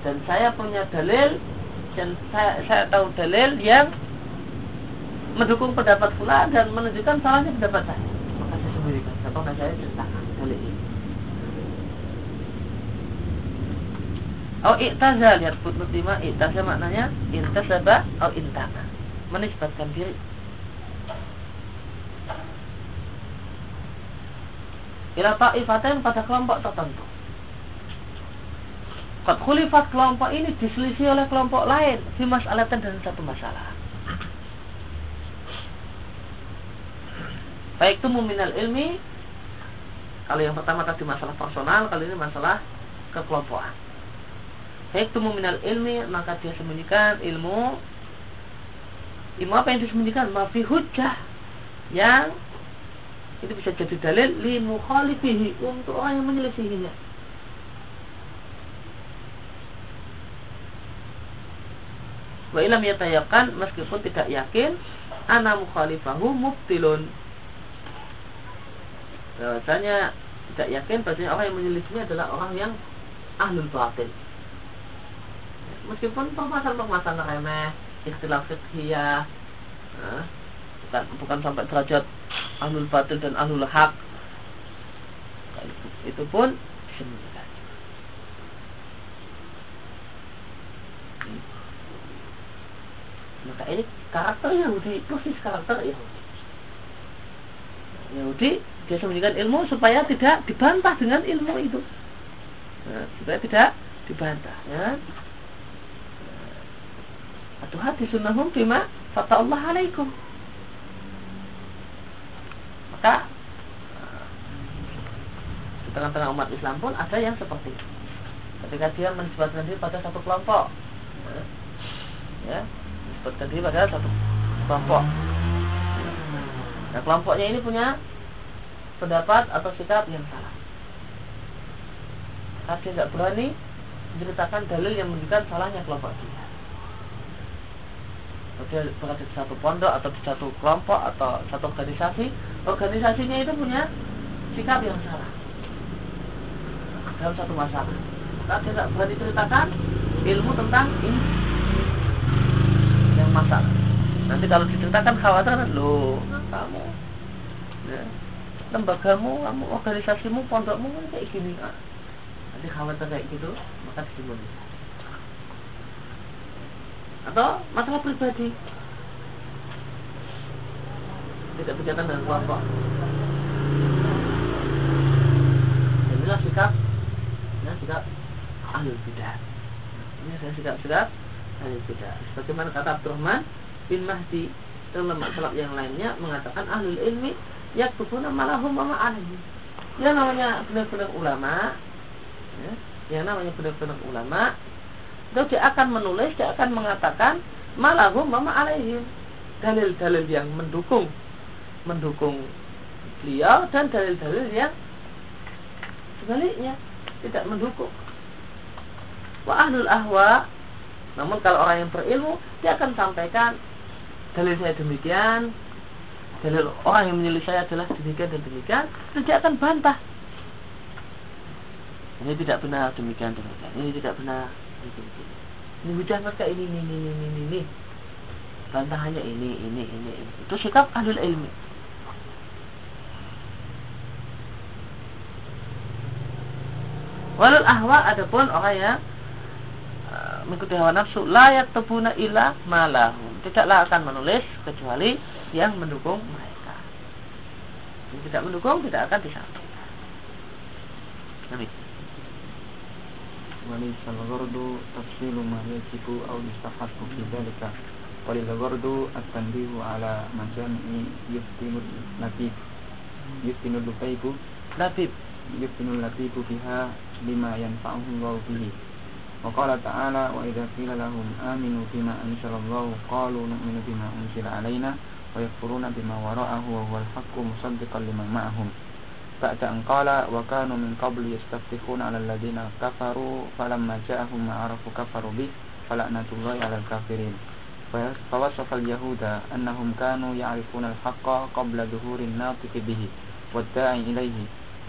Dan saya punya dalil dan saya, saya tahu dalil yang mendukung pendapat Fulan dan menunjukkan salahnya pendapat saya. Maka saya sembunyikan, saya saya ceritakan dalil ini. Oh i'tazal lihat footnote 5 i'tazal maknanya intasaba atau intana. Menisbatkan diri. Ila ta'ifatain pada kelompok tertentu. Qad khulifat kelompok ini diselisih oleh kelompok lain di masalah dan satu masalah. Baik itu muminal ilmi kalau yang pertama tadi masalah personal kali ini masalah kekelompokan Hektumu minal ilmi maka dia sembunyikan ilmu. Ilmu apa yang disembunyikan mafi hujah yang itu bisa jadi dalil li mukhalifihi untuk orang yang menyelisihinya. Wa ilam yatayakan meskipun tidak yakin ana mukhalifahu mubtilun. Bahwasanya tidak yakin bahwasanya orang yang menyelisihinya adalah orang yang ahlul batil meskipun permasalahan-permasalahan remeh istilah fiqhiyah nah, bukan bukan sampai derajat ahlul batil dan ahlul hak itu, pun disembunyikan ini karakter Yahudi persis karakter Yahudi Yahudi dia sembunyikan ilmu supaya tidak dibantah dengan ilmu itu. Nah, supaya tidak dibantah ya sunnahum bima fata Allah alaikum. Maka di tengah-tengah umat Islam pun ada yang seperti ketika dia menisbatkan diri pada satu kelompok ya, menisbatkan diri pada satu kelompok. Nah kelompoknya ini punya pendapat atau sikap yang salah. Tapi tidak berani menceritakan dalil yang menunjukkan salahnya kelompok dia dia berada di satu pondok atau di satu kelompok atau satu organisasi organisasinya itu punya sikap yang salah. Dalam satu masalah. Maka tidak berani ceritakan ilmu tentang ini. Yang masalah. Nanti kalau diceritakan khawatir lo kamu ya, lembagamu kamu organisasimu pondokmu kayak gini. Nanti khawatir kayak gitu maka disembunyikan atau masalah pribadi? Tidak berkaitan dengan kelompok inilah sikap ya sikap ahli bidah. Ini saya sikap sikap ahli bidah. Sebagaimana kata Abdurrahman bin Mahdi dalam masalah yang lainnya mengatakan ahli ilmi yaktubuna malahum wa ma'alihim ya namanya benar-benar ulama ya, yang namanya benar-benar ulama itu dia akan menulis, dia akan mengatakan malahum mama alaihim dalil-dalil yang mendukung mendukung beliau dan dalil-dalil yang sebaliknya tidak mendukung. Wa ahlul ahwa namun kalau orang yang berilmu dia akan sampaikan dalil saya demikian dalil orang yang menyelisih saya adalah demikian dan demikian dan dia akan bantah. Ini tidak benar demikian demikian. Ini tidak benar ini hujah mereka ini ini ini ini ini, ini. bantahannya ini ini ini ini itu sikap ahlul ilmi Walul ahwa adapun orang yang uh, mengikuti hawa nafsu layak tebuna ila malahum tidaklah akan menulis kecuali yang mendukung mereka. Yang tidak mendukung tidak akan disampaikan. Amin. وليس الغرض تفصيل ما يجب أو يستحق في ذلك وللغرض التنبيه على مجامع يفتن اللبيب يفتن اللبيب لبيب يفتن اللبيب بها لما ينفعه الله به وقال تعالى وإذا قيل لهم آمنوا بما أنزل الله قالوا نؤمن بما أنزل علينا ويكفرون بما وراءه وهو الحق مصدقا لما معهم بعد أن قال وكانوا من قبل يستفتحون على الذين كفروا فلما جاءهم ما عرفوا كفروا به فلعنة الله على الكافرين فوصف اليهود أنهم كانوا يعرفون الحق قبل ظهور الناطق به والداعي إليه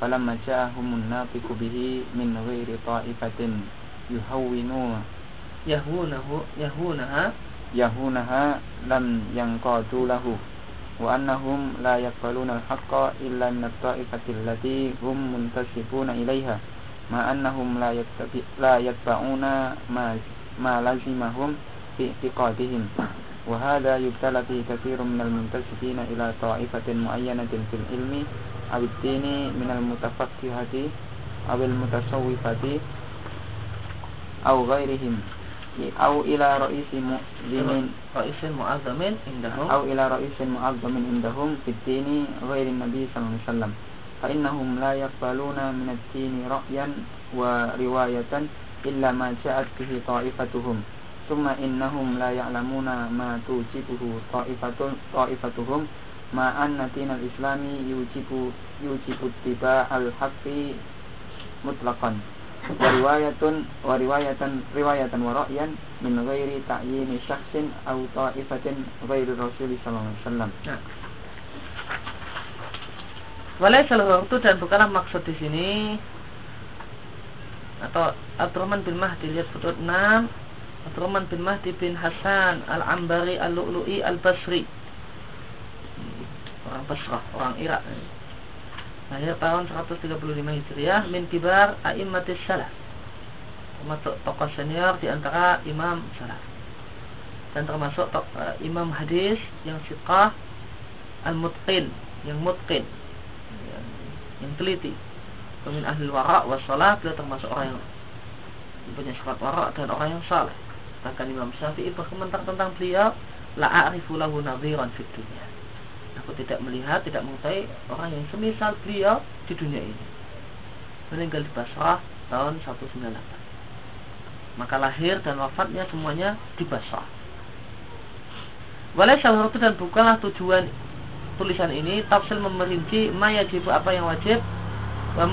فلما جاءهم الناطق به من غير طائفة يهونون يهونه يهونها يهونها لم ينقادوا له وأنهم لا يقبلون الحق إلا من الطائفة التي هم منتسبون إليها مع أنهم لا, لا يتبعون ما, ما لزمهم في اعتقادهم. وهذا يبتلى به كثير من المنتسبين إلى طائفة معينة في العلم أو الدين من المتفقهة أو المتصوفة أو غيرهم. Iya. au ila ra'isi mu'zimin ra'isin mu'azzamin indahum. Au ila ra'isin mu'azzamin indahum fit dini ghairi nabi sallallahu alaihi wasallam. Fa innahum la yaqbaluna min ad-dini ra'yan wa riwayatan illa ma ja'at bihi ta'ifatuhum. Summa innahum la ya'lamuna ma tujibuhu ta'ifatun ta'ifatuhum. Ma anna dinal islami yujibu yujibu tiba al-haqqi mutlaqan wariwayatun wariwayatan riwayatan warayan min ghairi ta'yini syakhsin aw ta'ifatin ghairi Rasul sallallahu alaihi wasallam. Ya. Walai waktu dan bukanlah maksud di sini atau Abdurrahman bin Mahdi lihat footnote 6 Abdurrahman bin Mahdi bin Hasan Al-Ambari Al-Lu'lu'i Al-Basri. Orang Basrah, orang Irak lahir tahun 135 Hijriah min kibar a'immatis salaf. Termasuk tokoh senior di antara imam salaf. Dan termasuk uh, imam hadis yang siqah al-mutqin yang mutqin yang, yang teliti. Pemin ahli wara wa salat beliau termasuk orang yang punya sifat wara dan orang yang saleh. Bahkan Imam Syafi'i berkomentar tentang beliau la a'rifu lahu nadhiran fid aku tidak melihat tidak mengetahui orang yang semisal beliau di dunia ini. Meninggal di Basrah tahun 198 maka lahir dan wafatnya semuanya di Basrah. Walai itu dan bukanlah tujuan tulisan ini tafsir memerinci mayajib apa yang wajib wa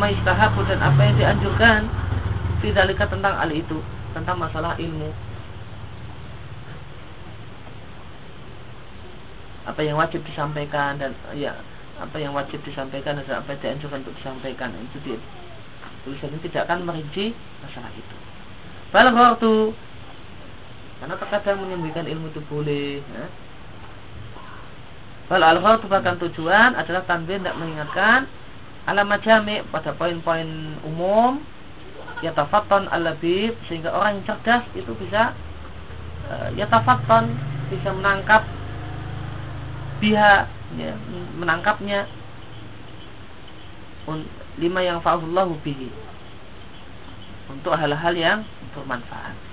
dan apa yang dianjurkan. Tidak tentang hal itu tentang masalah ilmu apa yang wajib disampaikan dan ya apa yang wajib disampaikan dan apa yang dianjurkan untuk disampaikan itu dia tulisan ini tidak akan merinci masalah itu. Balang waktu karena terkadang menyembuhkan ilmu itu boleh. Ya. Wal al bahkan tujuan adalah tanbih tidak mengingatkan alamat jami pada poin-poin umum ya tafaton alabib sehingga orang yang cerdas itu bisa uh, ya tafaton bisa menangkap biha ya, menangkapnya lima yang fa'allahu bihi untuk hal-hal yang bermanfaat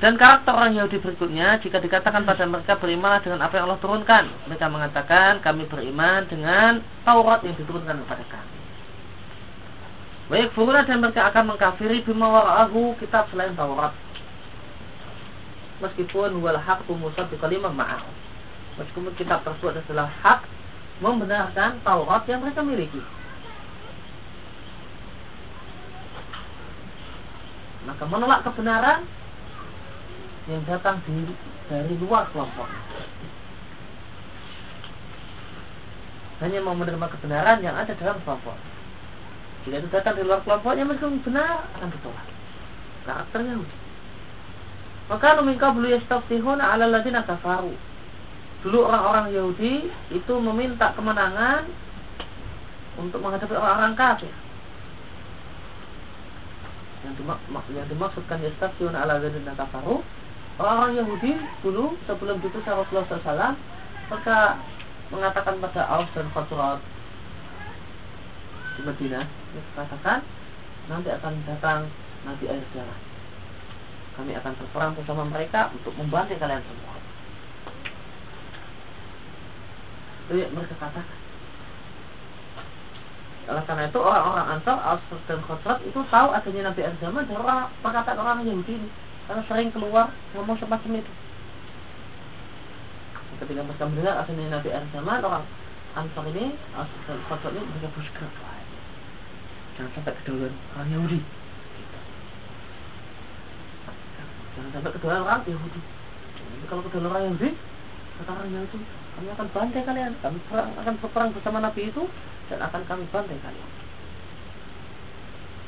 dan karakter orang Yahudi berikutnya jika dikatakan pada mereka beriman dengan apa yang Allah turunkan. Mereka mengatakan kami beriman dengan Taurat yang diturunkan kepada kami. Baik furuna dan mereka akan mengkafiri bima wara'ahu kitab selain Taurat. Meskipun wal haq musad di kalimah ma'ah. Meskipun kitab tersebut adalah hak membenarkan Taurat yang mereka miliki. Maka menolak kebenaran yang datang di, dari luar kelompok. Hanya mau menerima kebenaran yang ada dalam kelompok. Jika itu datang di luar kelompoknya mereka benar akan ditolak. Karakternya Maka lumingka belu yastaftihuna ala ladina kafaru. Dulu orang-orang Yahudi itu meminta kemenangan untuk menghadapi orang-orang kafir. Yang, dimak yang dimaksudkan yastaftihuna ala ladina kafaru. Orang-orang Yahudi dulu sebelum itu Rasulullah SAW mereka mengatakan pada Aus dan Khazraj di Madinah mereka katakan nanti akan datang Nabi air darah kami akan berperang bersama mereka untuk membantai kalian semua itu mereka katakan oleh karena itu orang-orang Ansar, Aus dan Khazraj itu tahu adanya Nabi akhir zaman dan orang perkataan orang Yahudi ini karena sering keluar ngomong semacam itu. Ketika mereka mendengar asalnya Nabi akhir zaman orang Ansar ini Ansar ini mereka bersikap jangan sampai keduluan orang Yahudi. Jangan sampai keduluan orang Yahudi. Jadi kalau keduluan orang Yahudi kata orang Yahudi kami akan bantai kalian. Kami perang, akan berperang bersama Nabi itu dan akan kami bantai kalian.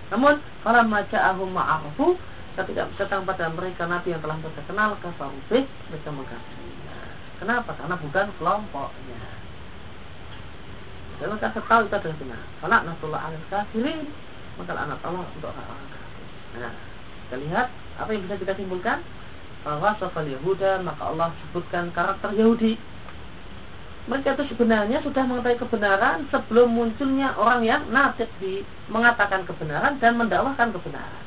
Namun kalau maca ahum ma'arufu ketika datang pada mereka nabi yang telah mereka kenal mereka mengkafirinya kenapa? Karena bukan kelompoknya. Dan mereka tahu itu adalah benar. Kalau natullah al kafirin maka anak Allah untuk orang-orang kafir. Nah kita lihat apa yang bisa kita simpulkan? Bahwa sofal Yahuda maka Allah sebutkan karakter Yahudi mereka itu sebenarnya sudah mengetahui kebenaran sebelum munculnya orang yang nasib di mengatakan kebenaran dan mendakwahkan kebenaran.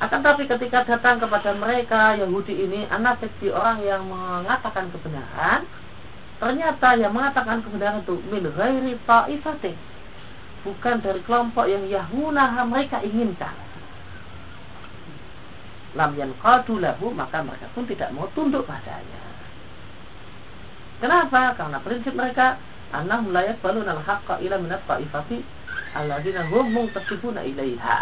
Akan tapi ketika datang kepada mereka Yahudi ini anak di orang yang mengatakan kebenaran, ternyata yang mengatakan kebenaran itu min ghairi ta'ifatin. Bukan dari kelompok yang Yahunah mereka inginkan. Lam yang lahu maka mereka pun tidak mau tunduk padanya. Kenapa? Karena prinsip mereka anak layak balun al haqqa ila minat ta'ifati alladzina hum muntasibuna ilaiha.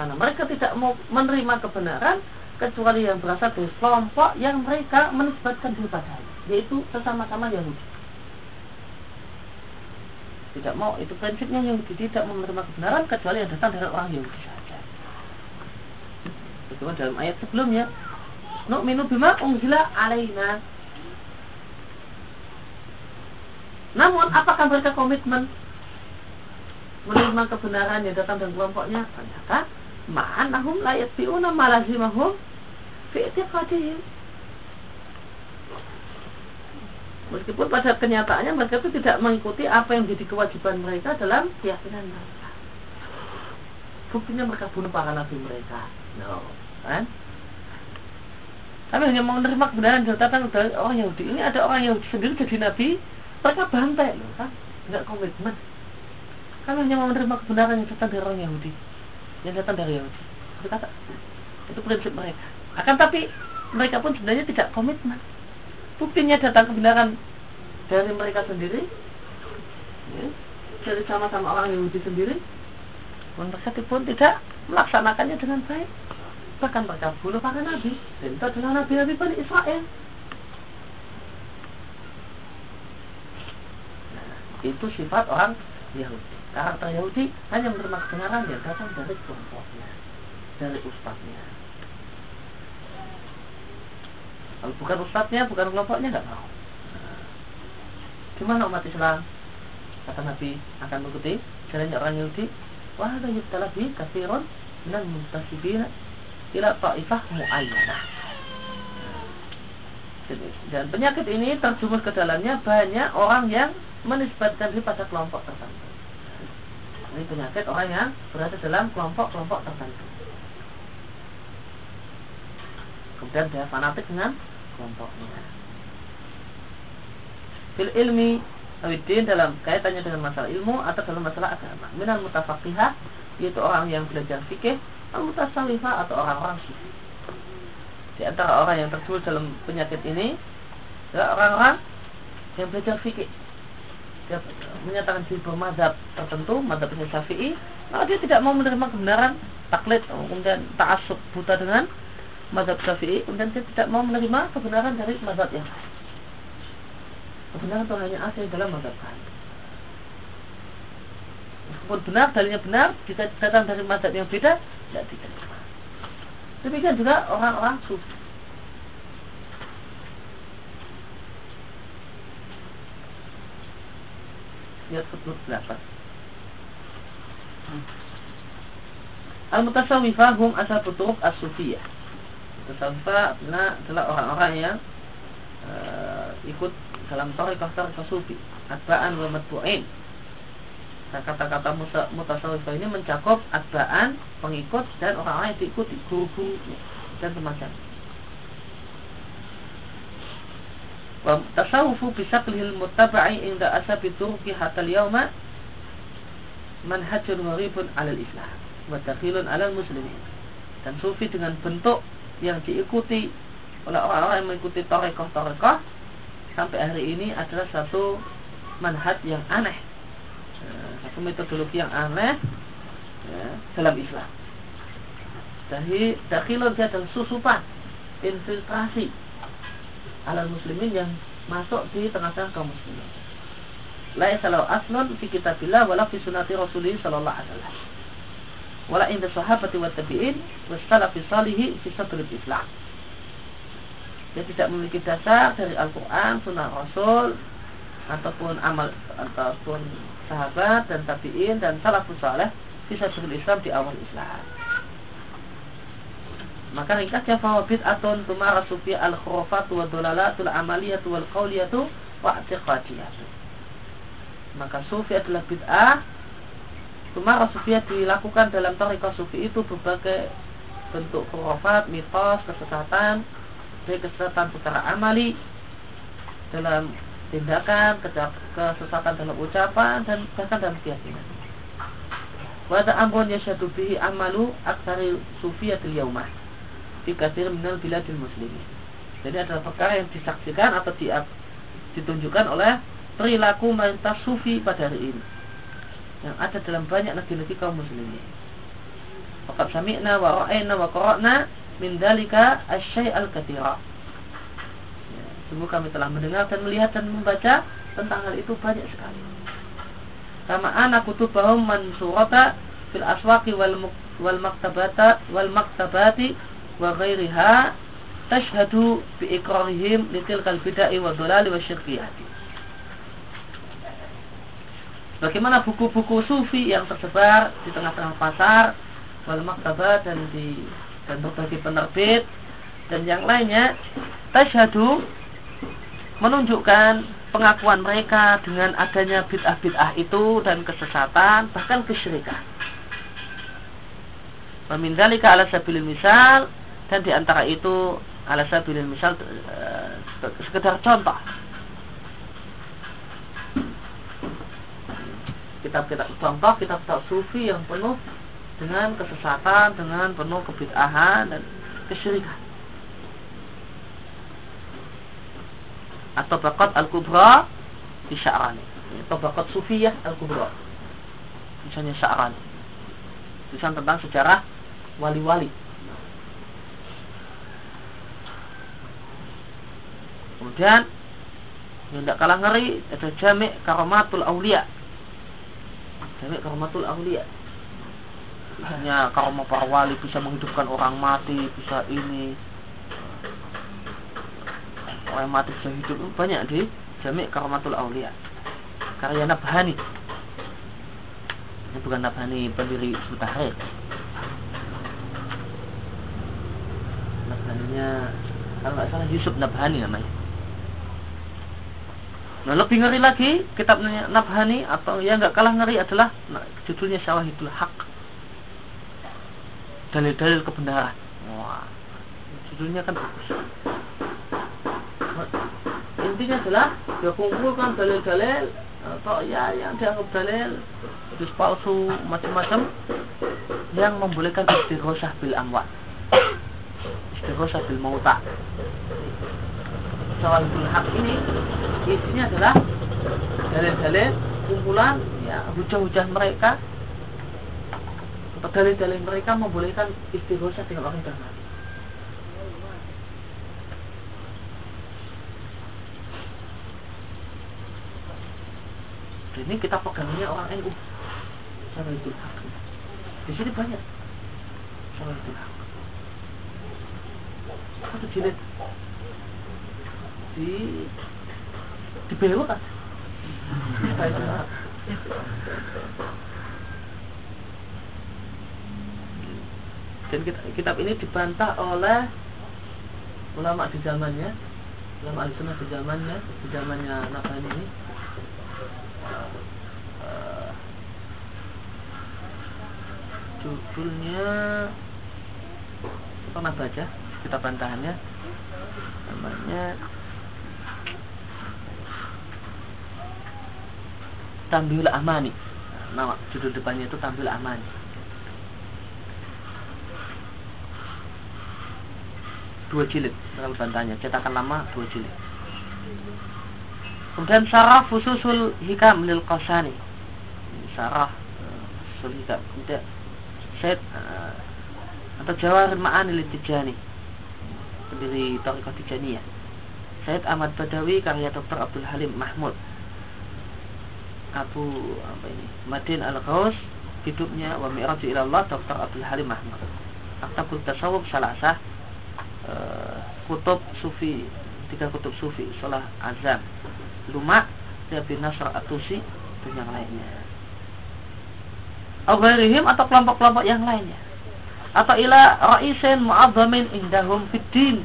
Karena mereka tidak mau menerima kebenaran kecuali yang berasal dari kelompok yang mereka menisbatkan diri padanya, yaitu sesama-sama Yahudi. Tidak mau itu prinsipnya Yahudi tidak menerima kebenaran kecuali yang datang dari orang Yahudi saja. Itu dalam ayat sebelumnya, Nu'minu bima unggila alaina. Namun apakah mereka komitmen? Menerima kebenaran yang datang dari kelompoknya? Ternyata ma'anahum la yatbi'una ma lazimahum fi i'tiqadihim meskipun pada kenyataannya mereka itu tidak mengikuti apa yang menjadi kewajiban mereka dalam keyakinan mereka. Buktinya mereka bunuh para nabi mereka. No kan kami hanya mau menerima kebenaran datang dari orang Yahudi. Ini ada orang Yahudi sendiri jadi nabi mereka bantai loh kan? Nggak komitmen. Kami hanya mau menerima kebenaran yang datang dari orang Yahudi. Yang datang dari Yahudi. Itu kata? Itu prinsip mereka. Akan tapi mereka pun sebenarnya tidak komitmen. Buktinya datang kebenaran dari mereka sendiri. Ya, dari sama-sama orang Yahudi sendiri. Mereka pun tidak melaksanakannya dengan baik bahkan bunuh para nabi dan itu adalah nabi-nabi Bani Israel. Nah, itu sifat orang Yahudi. Karakter Yahudi hanya menerima kebenaran yang datang dari kelompoknya dari ustadznya. Kalau bukan ustadznya bukan kelompoknya nggak mau. Nah, gimana umat Islam? Kata Nabi akan mengikuti jalannya orang Yahudi. Wah ada yubtala bi kathirun minal muntasibina ila ta'ifah mu'ayyanah dan penyakit ini terjumus ke dalamnya banyak orang yang menisbatkan diri pada kelompok tertentu. Ini penyakit orang yang berada dalam kelompok-kelompok tertentu. Kemudian dia fanatik dengan kelompoknya. Fil ilmi Awidin dalam kaitannya dengan masalah ilmu atau dalam masalah agama. Minal mutafakihah yaitu orang yang belajar fikih al-mutasawifah atau orang-orang sufi. Di antara orang yang terjual dalam penyakit ini adalah orang-orang yang belajar fikih. Dia menyatakan diri bermadhab tertentu, madhabnya syafi'i, maka dia tidak mau menerima kebenaran taklid, kemudian ta'asub buta dengan madhab syafi'i, kemudian dia tidak mau menerima kebenaran dari madhab yang lain. Kebenaran itu hanya asli dalam madhab kami meskipun benar dalilnya benar jika datang dari madhab yang beda tidak diterima. Demikian juga orang-orang sufi. Footnote 8 Al-Mutasawifah hum asal turuq as-sufiyah. Mutasawifah adalah orang-orang yang uh, ikut dalam tarikah-tarikah sufi. Atba'an wa matbu'in Nah, kata-kata mutasawifah ini mencakup atbaan, pengikut dan orang-orang yang diikuti guru-guru dan semacam. Tasawufu kelihil mutaba'i inda asabi turki hatal yawma manhajun gharibun alal islam wa dakhilun alal muslimin. Dan sufi dengan bentuk yang diikuti oleh orang-orang yang mengikuti torekoh-torekoh sampai hari ini adalah satu manhaj yang aneh satu metodologi yang aneh ya, dalam Islam. Jadi dakhilun dia adalah susupan infiltrasi alal muslimin yang masuk di tengah-tengah kaum muslimin. La yasalau aslun fi kitabillah wala fi sunnati rasulih sallallahu alaihi wasallam. Wala inda sahabati wa tabi'in wa salafi salihi fi sadril Islam. Dia tidak memiliki dasar dari Al-Quran, Sunnah Rasul, ataupun amal ataupun sahabat dan tabiin dan salafus saleh bisa sebut Islam di awal Islam. Maka ringkasnya bahwa bid'atun tumara sufi al khurafatu wa dolalatul amaliyatu wal qawliyatu wa i'tiqadiyatu. Maka sufi adalah bid'ah tumara sufi dilakukan dalam tariqah sufi itu berbagai bentuk khurafat, mitos, kesesatan, dari kesesatan secara amali dalam tindakan, kesesatan dalam ucapan dan bahkan dalam keyakinan. Wada amrun yashadu bihi amalu aksari sufiyatil yaumah fi kathir minal biladil muslimin. Jadi adalah perkara yang disaksikan atau di, ditunjukkan oleh perilaku mayoritas sufi pada hari ini yang ada dalam banyak negeri-negeri kaum muslimin. Faqad sami'na wa ra'ayna wa qara'na min dalika asy al-katsira Sungguh kami telah mendengar dan melihat dan membaca tentang hal itu banyak sekali. Kama anak kutubahum mansurata fil aswaqi wal wal maktabata wal maktabati wa ghairiha tashhadu bi iqrarihim litilkal bid'ah wa dhalali wa syirkiyati. Bagaimana buku-buku sufi yang tersebar di tengah-tengah pasar wal maktabah dan di dan berbagai penerbit dan yang lainnya tasyhadu menunjukkan pengakuan mereka dengan adanya bid'ah-bid'ah itu dan kesesatan bahkan kesyirikan. Memindalika ala sabilil misal dan di antara itu ala sabilil misal uh, sekedar contoh kitab-kitab contoh kitab-kitab sufi yang penuh dengan kesesatan, dengan penuh kebid'ahan dan kesyirikan. Atau bakat al-kubra di Sya'rani. Atau bakat sufiyah al-kubra. Misalnya Sya'rani. Tulisan tentang sejarah wali-wali. Kemudian yang tidak kalah ngeri ada jamik karomatul aulia. Jamik karomatul aulia hanya karma para wali bisa menghidupkan orang mati bisa ini mati bisa hidup banyak di Jamik Karamatul Aulia. Karya Nabhani. Ini bukan Nabhani pendiri Sutahir Nabhaninya kalau nggak salah Yusuf Nabhani namanya. Nah lebih ngeri lagi kitabnya Nabhani atau yang nggak kalah ngeri adalah nah, judulnya Syawahidul Haq. Dalil-dalil kebenaran. Wah, judulnya kan bagus. Intinya adalah dia kumpulkan dalil-dalil atau ya yang dianggap dalil hadis palsu macam-macam yang membolehkan istighosah bil amwat. Istighosah bil mauta. Sawahidul hak ini isinya adalah dalil-dalil kumpulan ya hujah-hujah mereka dalil-dalil mereka membolehkan istighosa dengan orang yang mati. Ini kita pegangnya orang NU. Sama itu. Di sini banyak. Sama itu. Satu jilid di di Beirut kan. dan kitab ini dibantah oleh ulama di zamannya ulama sunnah di zamannya di zamannya Nafani ini judulnya pernah baca kitab bantahannya. Namanya Tambil Amani. Nama judul depannya itu Tambil Amani. Dua jilid dalam bantahnya cetakan lama dua jilid kemudian sarah fususul hikam lil qasani. Sarah eh, fususul hikam. Kemudian set uh, atau jawahir ma'ani lil tijani. Pendiri Tariqah Tijaniyah Said Ahmad Badawi karya Dr. Abdul Halim Mahmud. Abu apa ini? Madin Al-Ghaus hidupnya wa mi'raju ilallah Dr. Abdul Halim Mahmud. Aktabul Tasawuf Salasah Eh, kutub sufi tiga kutub sufi Salah Azam Luma Nabi Nasr Atusi dan yang lainnya. Al-Ghairihim atau kelompok-kelompok yang lainnya. Atau ila ra'isin mu'azzamin indahum fiddin.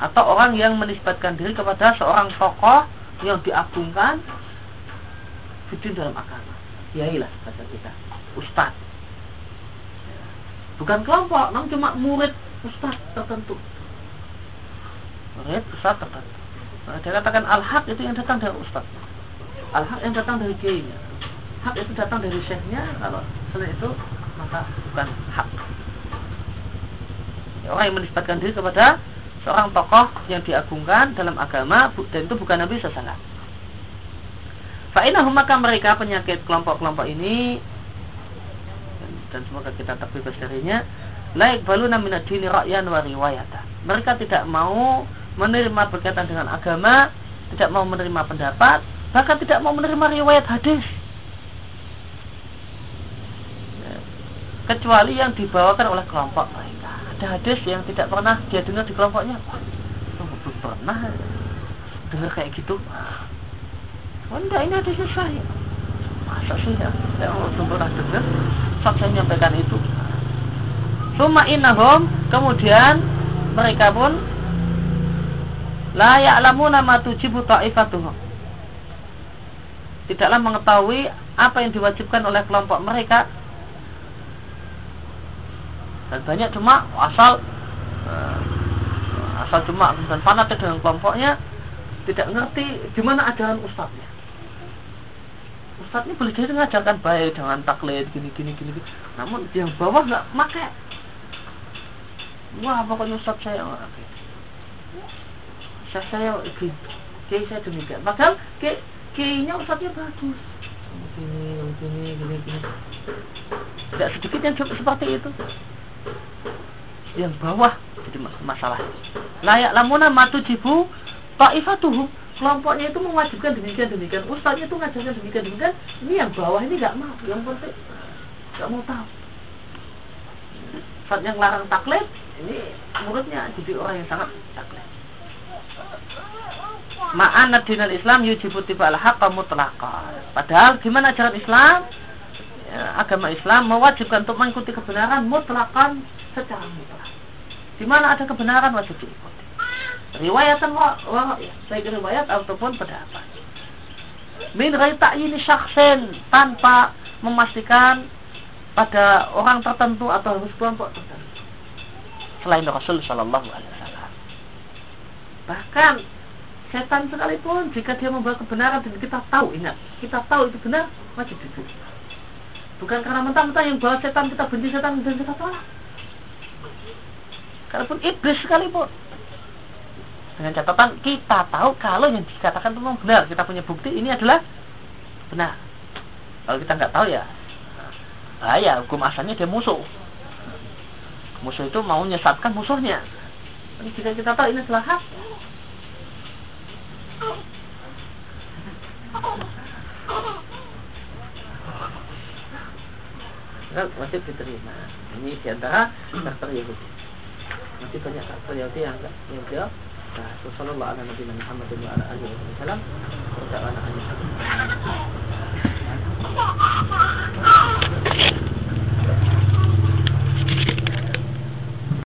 Atau orang yang menisbatkan diri kepada seorang tokoh yang diagungkan fiddin dalam agama. Yailah kata kita. Ustaz bukan kelompok namun cuma murid ustaz tertentu. Murid ustaz tertentu nah, dia katakan al-haq itu yang datang dari ustaz. Al-haq yang datang dari kiainya. Hak itu datang dari syekhnya kalau selain itu maka bukan hak ya, orang yang menisbatkan diri kepada seorang tokoh yang diagungkan dalam agama dan itu bukan Nabi Sallallahu Fa'inahum maka mereka penyakit kelompok-kelompok ini dan semoga kita terbebas darinya laik baluna minad dini ra'yan wa riwayata. Mereka tidak mau menerima berkaitan dengan agama, tidak mau menerima pendapat, bahkan tidak mau menerima riwayat hadis. Kecuali yang dibawakan oleh kelompok mereka. Ada hadis yang tidak pernah dia dengar di kelompoknya. Oh, belum pernah dengar kayak gitu. Oh, enggak, ini hadisnya saya. Masa sih ya? Saya belum pernah dengar. Saya menyampaikan itu, Suma innahum kemudian mereka pun la ya'lamuna ma tujibu ta'ifatuhum. Tidaklah mengetahui apa yang diwajibkan oleh kelompok mereka dan banyak cuma asal uh, asal cuma dan fanatik dengan kelompoknya tidak ngerti gimana ajaran ustadznya ustadznya boleh jadi mengajarkan baik dengan taklid gini gini gini, namun yang bawah nggak pakai wah pokoknya ustadz saya okay. Saya gini kiai saya demikian padahal kiai kiainya ustadznya bagus. Gini gini gini gini. Tidak sedikit yang seperti itu. Yang bawah jadi masalah. Layak lamuna matu jibu ta'ifatuhu. Kelompoknya itu mewajibkan demikian demikian. Ustaznya itu ngajarkan demikian demikian. Ini yang bawah ini nggak mau yang penting nggak mau tahu. Saat yang larang taklid ini muridnya jadi orang yang sangat taklid ma'anat dinal Islam yujibu tiba al haqqa mutlaqan padahal gimana ajaran Islam? Ya, agama Islam mewajibkan untuk mengikuti kebenaran mutlakan secara mutlak. Di mana ada kebenaran wajib diikuti. Riwayatan wa, wa ya, baik riwayat ataupun pendapat. Min ini syaksen tanpa memastikan pada orang tertentu atau harus kelompok tertentu. Selain Rasul Shallallahu Alaihi Wasallam. Bahkan setan sekalipun jika dia membawa kebenaran dan kita tahu ingat kita tahu itu benar wajib diikuti bukan karena mentah-mentah yang bawa setan kita benci setan dan kita tolak kalaupun iblis sekalipun. Dengan catatan kita tahu kalau yang dikatakan itu memang benar kita punya bukti ini adalah benar. Kalau kita nggak tahu ya bahaya hukum asalnya dia musuh. Musuh itu mau menyesatkan musuhnya. Tapi jika kita tahu ini adalah hak Kan wajib diterima. Ini di antara karakter Yahudi. Masih banyak karakter Yahudi yang enggak yang dia وصلى الله